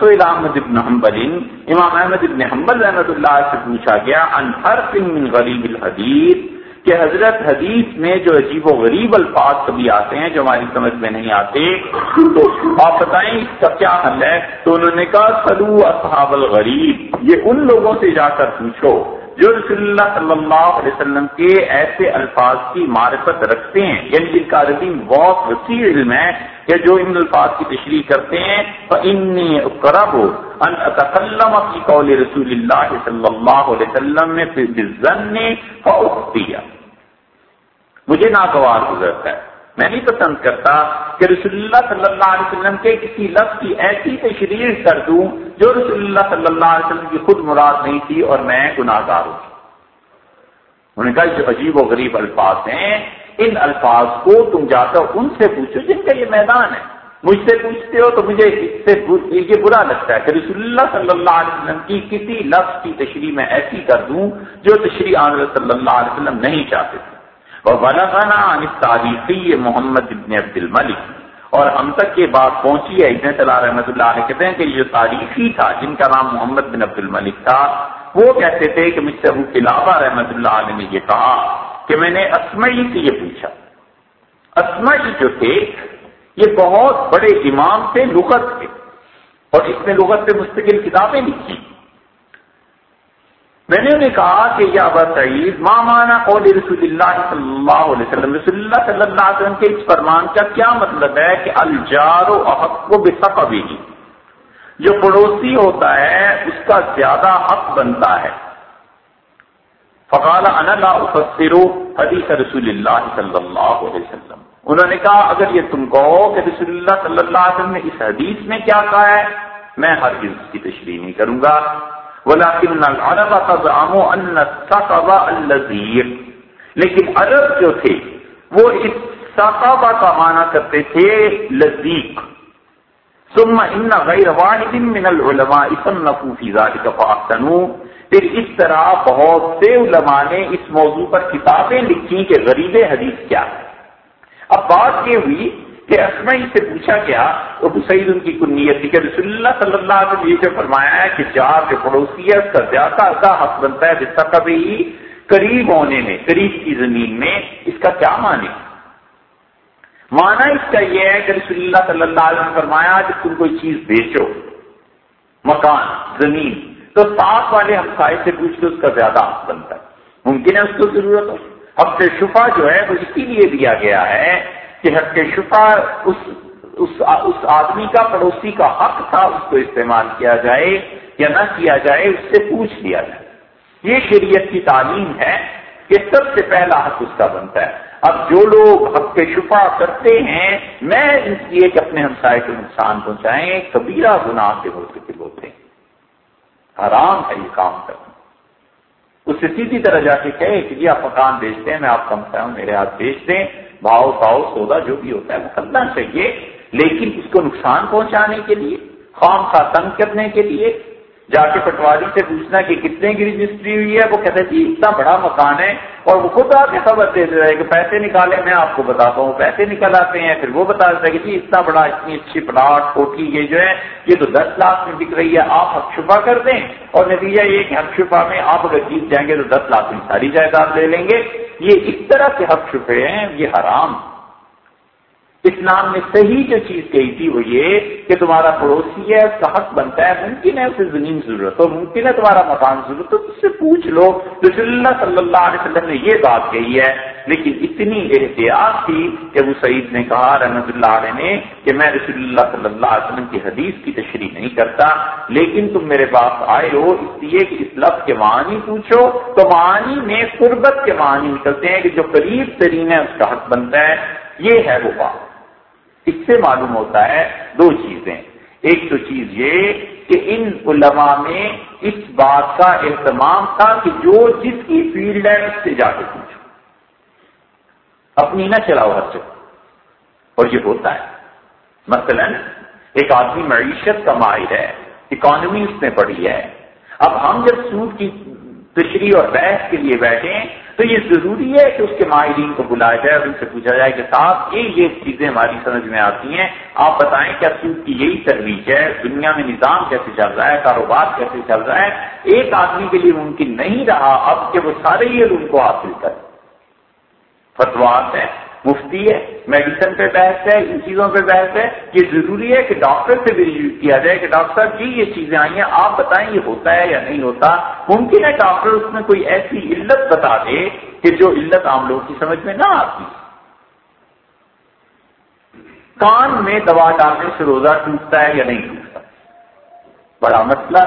سوئل احمد ابن حنبل، امام احمد ابن حنبل رحمۃ اللہ سے پوچھا گیا ان ہر من غریب الحدیث؟ کہ حضرت حدیث میں جو عجیب و غریب الفاظ کبھی آتے ہیں جو ہماری سمجھ میں نہیں آتے، تو آپ بتائیں اس کا کیا حل ہے؟ تو انہوں نے کہا سلو اصحاب الغریب، یہ ان لوگوں سے جا کر پوچھو۔ جو رسول اللہ صلی اللہ علیہ وسلم کے ایسے الفاظ کی معرفت رکھتے ہیں یعنی جن کا عربی بہت وسیع علم ہے کہ جو ان الفاظ کی تشریح کرتے ہیں کرب اتکلم کی قول رسول اللہ صلی اللہ علیہ وسلم نے مجھے ناگوار گزرتا ہے۔ میں نہیں پسند کرتا کہ رسول اللہ صلی اللہ علیہ وسلم کے کسی لفظ کی ایسی تشریح کر دوں جو رسول اللہ صلی اللہ علیہ وسلم کی خود مراد نہیں تھی اور میں گناہ گار ہوں۔ انہوں نے کہا جو عجیب و غریب الفاظ ہیں، ان الفاظ کو تم جا کر ان سے پوچھو جن کا یہ میدان ہے۔ مجھ سے پوچھتے ہو تو مجھے اس سے یہ برا لگتا ہے کہ رسول اللہ صلی اللہ علیہ وسلم کی کسی لفظ کی تشریح میں ایسی کر دوں جو تشریح عامر صلی اللہ علیہ وسلم نہیں چاہتے تھے۔ عن تاریخی محمد ابن عبد الملک اور ہم تک یہ بات پہنچی ہے، ابن صلاح رحمۃ اللہ علیہ کہتے ہیں کہ یہ تاریخی تھا، جن کا نام محمد بن عبد الملک تھا، وہ کہتے تھے کہ مجھ سے ابو خلافہ رحمۃ اللہ علیہ نے یہ کہا کہ میں نے اسمعی سے یہ پوچھا۔ اسمعی جو تھے، یہ بہت بڑے امام تھے، لغت تھے اور اس نے لغت پہ مستقل کتابیں لکھی۔ میں نے انہیں کہا کہ یا ابا سعید مانا قول رسول اللہ صلی اللہ علیہ وسلم؟ رسول اللہ صلی اللہ علیہ وسلم کے اس فرمان کا کیا مطلب ہے کہ الجار و احق و بے جو پڑوسی ہوتا ہے، اس کا زیادہ حق بنتا ہے۔ فقال انا لا افسر حدیث رسول اللہ صلی اللہ علیہ وسلم۔ انہوں نے کہا، اگر یہ تم کہو کہ رسول اللہ صلی اللہ علیہ وسلم نے اس حدیث میں کیا کہا ہے، میں ہر چیز کی تشریح نہیں کروں گا۔ ولكن العرب تزعموا ان الثقب اللذير لیکن عرب جو تھے، وہ اس ثقابہ کا معنی کرتے تھے لذیق ثم ان غیر واحد من العلماء صنفوا في ذلك فاحسنوا. پھر اس طرح بہت سے علماء نے اس موضوع پر کتابیں لکھی کہ غریب حدیث کیا. ہے اب بات یہ ہوئی کہ اسمعی سے پوچھا گیا، ابو سعید ان کی کنیت تھی کہ رسول اللہ صلی اللہ علیہ وسلم یہ فرمایا ہے کہ جار کے پڑوسیت کا زیادہ کا حق بنتا ہے، جس کا کبھی قریب ہونے میں، قریب کی زمین میں، اس کا کیا معنی؟ مانا اس کا یہ ہے کہ رسول اللہ صلی اللہ علیہ وسلم فرمایا کہ تم کوئی چیز بیچو، مکان، زمین، تو ساتھ والے ہمسائے سے پوچھ کے اس کا زیادہ حق بنتا ہے۔ ممکن ہے اس کو ضرورت ہو۔ اب شفا جو ہے، وہ اسی لیے دیا گیا ہے کہ حق شفا اس اس, اس آدمی کا پڑوسی کا حق تھا اس کو استعمال کیا جائے یا نہ کیا جائے اس سے پوچھ لیا جائے۔ یہ شریعت کی تعلیم ہے کہ سب سے پہلا حق اس کا بنتا ہے۔ اب جو لوگ حق کے شفا کرتے ہیں میں اس لیے کہ اپنے ہمسائے کو نقصان پہنچائیں کبیرہ گناہ کے مرتکب ہوتے ہیں۔ حرام ہے یہ کام کرنا۔ اس سے سیدھی طرح جا کے کہے کہ جی آپ مکان بیچتے ہیں میں آپ کا ہوں میرے ہاتھ بیچ دیں۔ بھاؤ تاؤ سودا جو بھی ہوتا ہے وہ کرنا چاہیے لیکن اس کو نقصان پہنچانے کے لیے، خام خواہ تنگ کرنے کے لیے جا کے پٹواری سے پوچھنا کہ کتنے کی رجسٹری ہوئی ہے؟ وہ کہتے جی اتنا بڑا مکان ہے اور وہ خود آ کے خبر دے رہے کہ پیسے نکالے، میں آپ کو بتاتا ہوں، پیسے نکل آتے ہیں۔ پھر وہ بتا دیتا ہے کہ جی اتنا بڑا، اتنی اچھی پلاٹ، کوٹھی، یہ جو ہے، یہ تو دس لاکھ میں بک رہی ہے، آپ حق شفا کر دیں۔ اور نتیجہ یہ کہ حق شفا میں آپ اگر جیت جائیں گے تو دس لاکھ میں ساری جائیداد لے لیں گے۔ یہ اس طرح کے حق شفے ہیں، یہ حرام۔ اسلام نے صحیح جو چیز کہی تھی وہ یہ کہ تمہارا پڑوسی ہے، اس کا حق بنتا ہے، ممکن ہے اسے زمین ضرورت ہو، ممکن ہے تمہارا مکان ضرورت ہو اس سے پوچھ لو۔ رسول اللہ صلی اللہ علیہ وسلم نے یہ بات کہی ہے، لیکن اتنی احتیاط تھی کہ وہ سعید نے کہا، رحمت اللہ علیہ نے، کہ میں رسول اللہ صلی اللہ علیہ وسلم کی حدیث کی تشریح نہیں کرتا، لیکن تم میرے پاس آئے ہو، اس لیے کہ اس لفظ کے معنی پوچھو۔ تو معنی میں قربت کے معنی نکلتے ہیں کہ جو قریب ترین ہے، اس کا حق بنتا ہے۔ یہ ہے وہ بات۔ اس سے معلوم ہوتا ہے دو چیزیں۔ ایک تو چیز یہ کہ ان علماء میں اس بات کا اہتمام تھا کہ جو جس کی فیلڈ ہے اس سے جا کے پوچھو۔ اپنی نہ چلاؤ ہر جگہ۔ اور یہ ہوتا ہے۔ مثلا ایک آدمی معیشت کا ماہر ہے اکانومی اس نے پڑھی ہے۔ اب ہم جب سود کی تشریح اور بحث کے لیے بیٹھے تو یہ ضروری ہے کہ اس کے ماہرین کو بلایا جائے اور ان سے پوچھا جائے کہ صاحب، یہ یہ چیزیں ہماری سمجھ میں آتی ہیں، آپ بتائیں کیا سود کی یہی ترویج ہے؟ دنیا میں نظام کیسے چل رہا ہے؟ کاروبار کیسے چل رہا ہے؟ ایک آدمی کے لیے ممکن نہیں رہا اب کہ وہ سارے ہی ان کو حاصل کر فتوات ہیں مفتی ہے میڈیسن پہ بحث ہے، ان چیزوں پہ بحث ہے یہ ضروری ہے کہ ڈاکٹر سے بھی ریویو کیا جائے کہ ڈاکٹر صاحب جی یہ چیزیں آئی ہیں، آپ بتائیں یہ ہوتا ہے یا نہیں ہوتا۔ ممکن ہے ڈاکٹر اس میں کوئی ایسی علت بتا دے کہ جو علت عام لوگوں کی سمجھ میں نہ آتی۔ کان میں دوا ڈالنے سے روزہ ٹوٹتا ہے یا نہیں ٹوٹتا؟ بڑا مسئلہ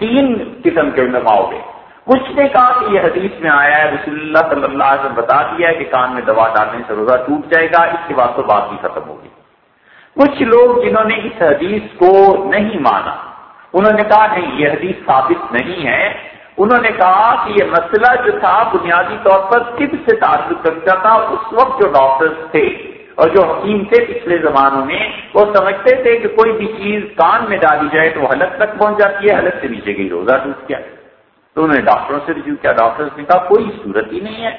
تین قسم کے علماء ہو گئے۔ کچھ نے کہا کہ یہ حدیث میں آیا ہے، رسول اللہ صلی اللہ علیہ وسلم بتا دیا ہے کہ کان میں دوا ڈالنے سے روزہ ٹوٹ جائے گا، اس کے بعد تو بات ہی ختم ہوگی۔ کچھ لوگ جنہوں نے اس حدیث کو نہیں مانا، انہوں نے کہا نہیں، یہ حدیث ثابت نہیں ہے۔ انہوں نے کہا کہ یہ مسئلہ جو تھا، بنیادی طور پر کب سے تعلق رکھتا تھا، اس وقت جو ڈاکٹرز تھے اور جو حکیم تھے پچھلے زمانوں میں، وہ سمجھتے تھے کہ کوئی بھی چیز کان میں ڈالی جائے تو حلق تک پہنچ جاتی ہے، حلق سے نیچے گئی، روزہ ٹوٹ گیا۔ تو انہوں نے ڈاکٹروں سے ریویو کیا۔ ڈاکٹر نے کہا، کوئی صورت ہی نہیں ہے۔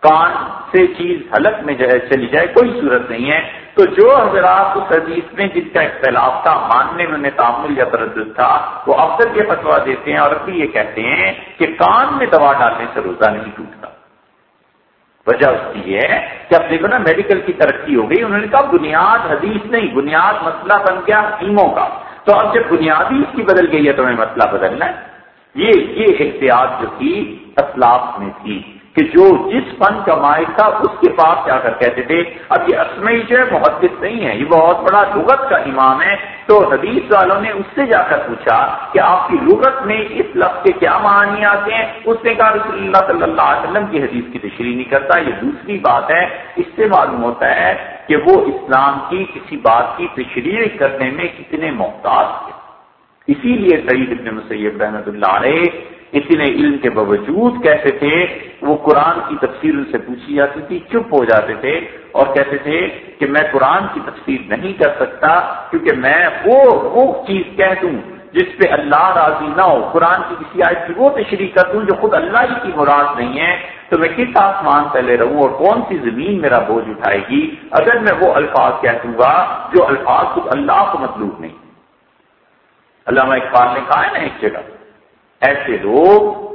کان سے چیز حلق میں چلی جائے، کوئی صورت نہیں ہے۔ تو جو حضرات اس حدیث میں جس کا اختلاف تھا، ماننے میں انہیں تعمل یا تردد تھا، وہ افسر یہ فتوا دیتے ہیں اور ابھی یہ کہتے ہیں کہ کان میں دوا ڈالنے سے روزہ نہیں ٹوٹتا۔ وجہ اس کی یہ ہے کہ اب دیکھو نا، میڈیکل کی ترقی ہو گئی۔ انہوں نے کہا بنیاد حدیث نہیں، بنیاد مسئلہ بن گیا حکیموں کا۔ تو اب جب بنیادی اس کی بدل گئی ہے تو ہمیں مسئلہ بدلنا ہے۔ یہ یہ احتیاط جو تھی اسلاف میں تھی کہ جو جس فن کا مائک تھا اس کے پاس جا کر کہتے تھے، اب یہ اسمئی جو ہے محدث نہیں ہے یہ بہت بڑا لغت کا امام ہے تو حدیث والوں نے اس سے جا کر پوچھا کہ آپ کی لغت میں اس لفظ کے کیا معنی آتے ہیں؟ اس نے کہا، رسول اللہ صلی اللہ علیہ وسلم کی حدیث کی تشریح نہیں کرتا، یہ دوسری بات ہے۔ اس سے معلوم ہوتا ہے کہ وہ اسلام کی کسی بات کی تشریح کرنے میں کتنے محتاط تھے۔ اسی لیے سعید ابن مسیب رحمت اللہ علیہ اتنے علم کے باوجود کہتے تھے؟ وہ قرآن کی تفسیر ان سے پوچھی جاتی تھی، چپ ہو جاتے تھے اور کہتے تھے کہ میں قرآن کی تفسیر نہیں کر سکتا کیونکہ میں وہ وہ چیز کہہ دوں جس پہ اللہ راضی نہ ہو۔ قرآن کی کسی آیت کی وہ تشریح کر دوں جو خود اللہ ہی کی مراد نہیں ہے۔ تو میں کس آسمان پہلے رہوں اور کون سی زمین میرا بوجھ اٹھائے گی؟ اگر میں وہ الفاظ کہہ دوں گا جو الفاظ خود اللہ کو مطلوب نہیں۔ علامہ اقبال نے کہا ہے نا ایک جگہ، ایسے لوگ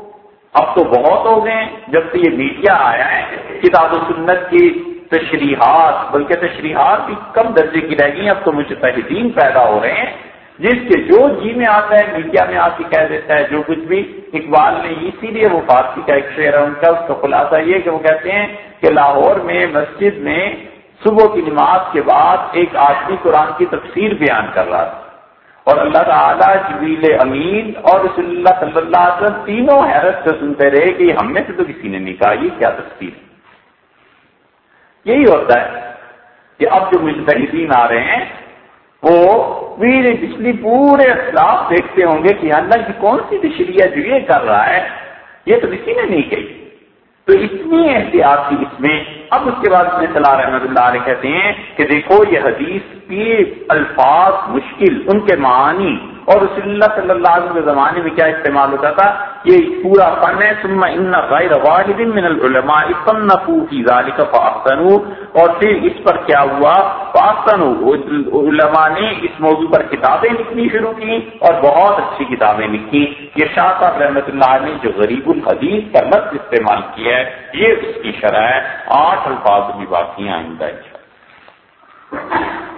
اب تو بہت ہو گئے جب سے یہ میڈیا آیا ہے، کتاب و سنت کی تشریحات، بلکہ تشریحات بھی کم درجے کی رہ گئی اب تو مجھے پیدا ہو رہے ہیں۔ جس کے جو جی میں آتا ہے، میڈیا میں آ کے کہہ دیتا ہے، جو کچھ بھی اقبال نے اسی لیے وہ فارسی کا ایک شعر ہے، ان کا اس کا خلاصہ یہ کہ وہ کہتے ہیں کہ لاہور میں مسجد میں صبح کی نماز کے بعد ایک آدمی قرآن کی تفسیر بیان کر رہا تھا۔ اور اللہ تعالیٰ جبیل امین اور رسول اللہ صلی اللہ علیہ وسلم تینوں حیرت سے سنتے رہے کہ ہم میں سے تو کسی نے نہیں کہا، یہ کیا تفصیل یہی ہوتا ہے کہ اب جو مجتہدین آ رہے ہیں، وہ پھر پچھلی پورے اخلاق دیکھتے ہوں گے کہ اللہ کی کون سی تشریح جو یہ کر رہا ہے، یہ تو کسی نے نہیں کہی۔ تو اتنی احتیاط تھی اس میں۔ اب اس کے بعد میں صلاح رحمت اللہ علیہ کہتے ہیں کہ دیکھو، یہ حدیث کی الفاظ مشکل، ان کے معنی اور رسول اللہ صلی اللہ علیہ وسلم کے زمانے میں کیا استعمال ہوتا تھا؟ یہ پورا فن ہے، ثم ان غیر واحد من العلماء صنفوا في ذلك فاحسنوا۔ اور پھر اس پر کیا ہوا؟ فاحسنوا۔ علماء نے اس موضوع پر کتابیں لکھنی شروع کی اور بہت اچھی کتابیں لکھی یہ شاہ صاحب رحمۃ اللہ نے جو غریب الحدیث کا لفظ استعمال کیا ہے، یہ اس کی شرح ہے۔ آٹھ الفاظ بھی باقی آئندہ انشاءاللہ۔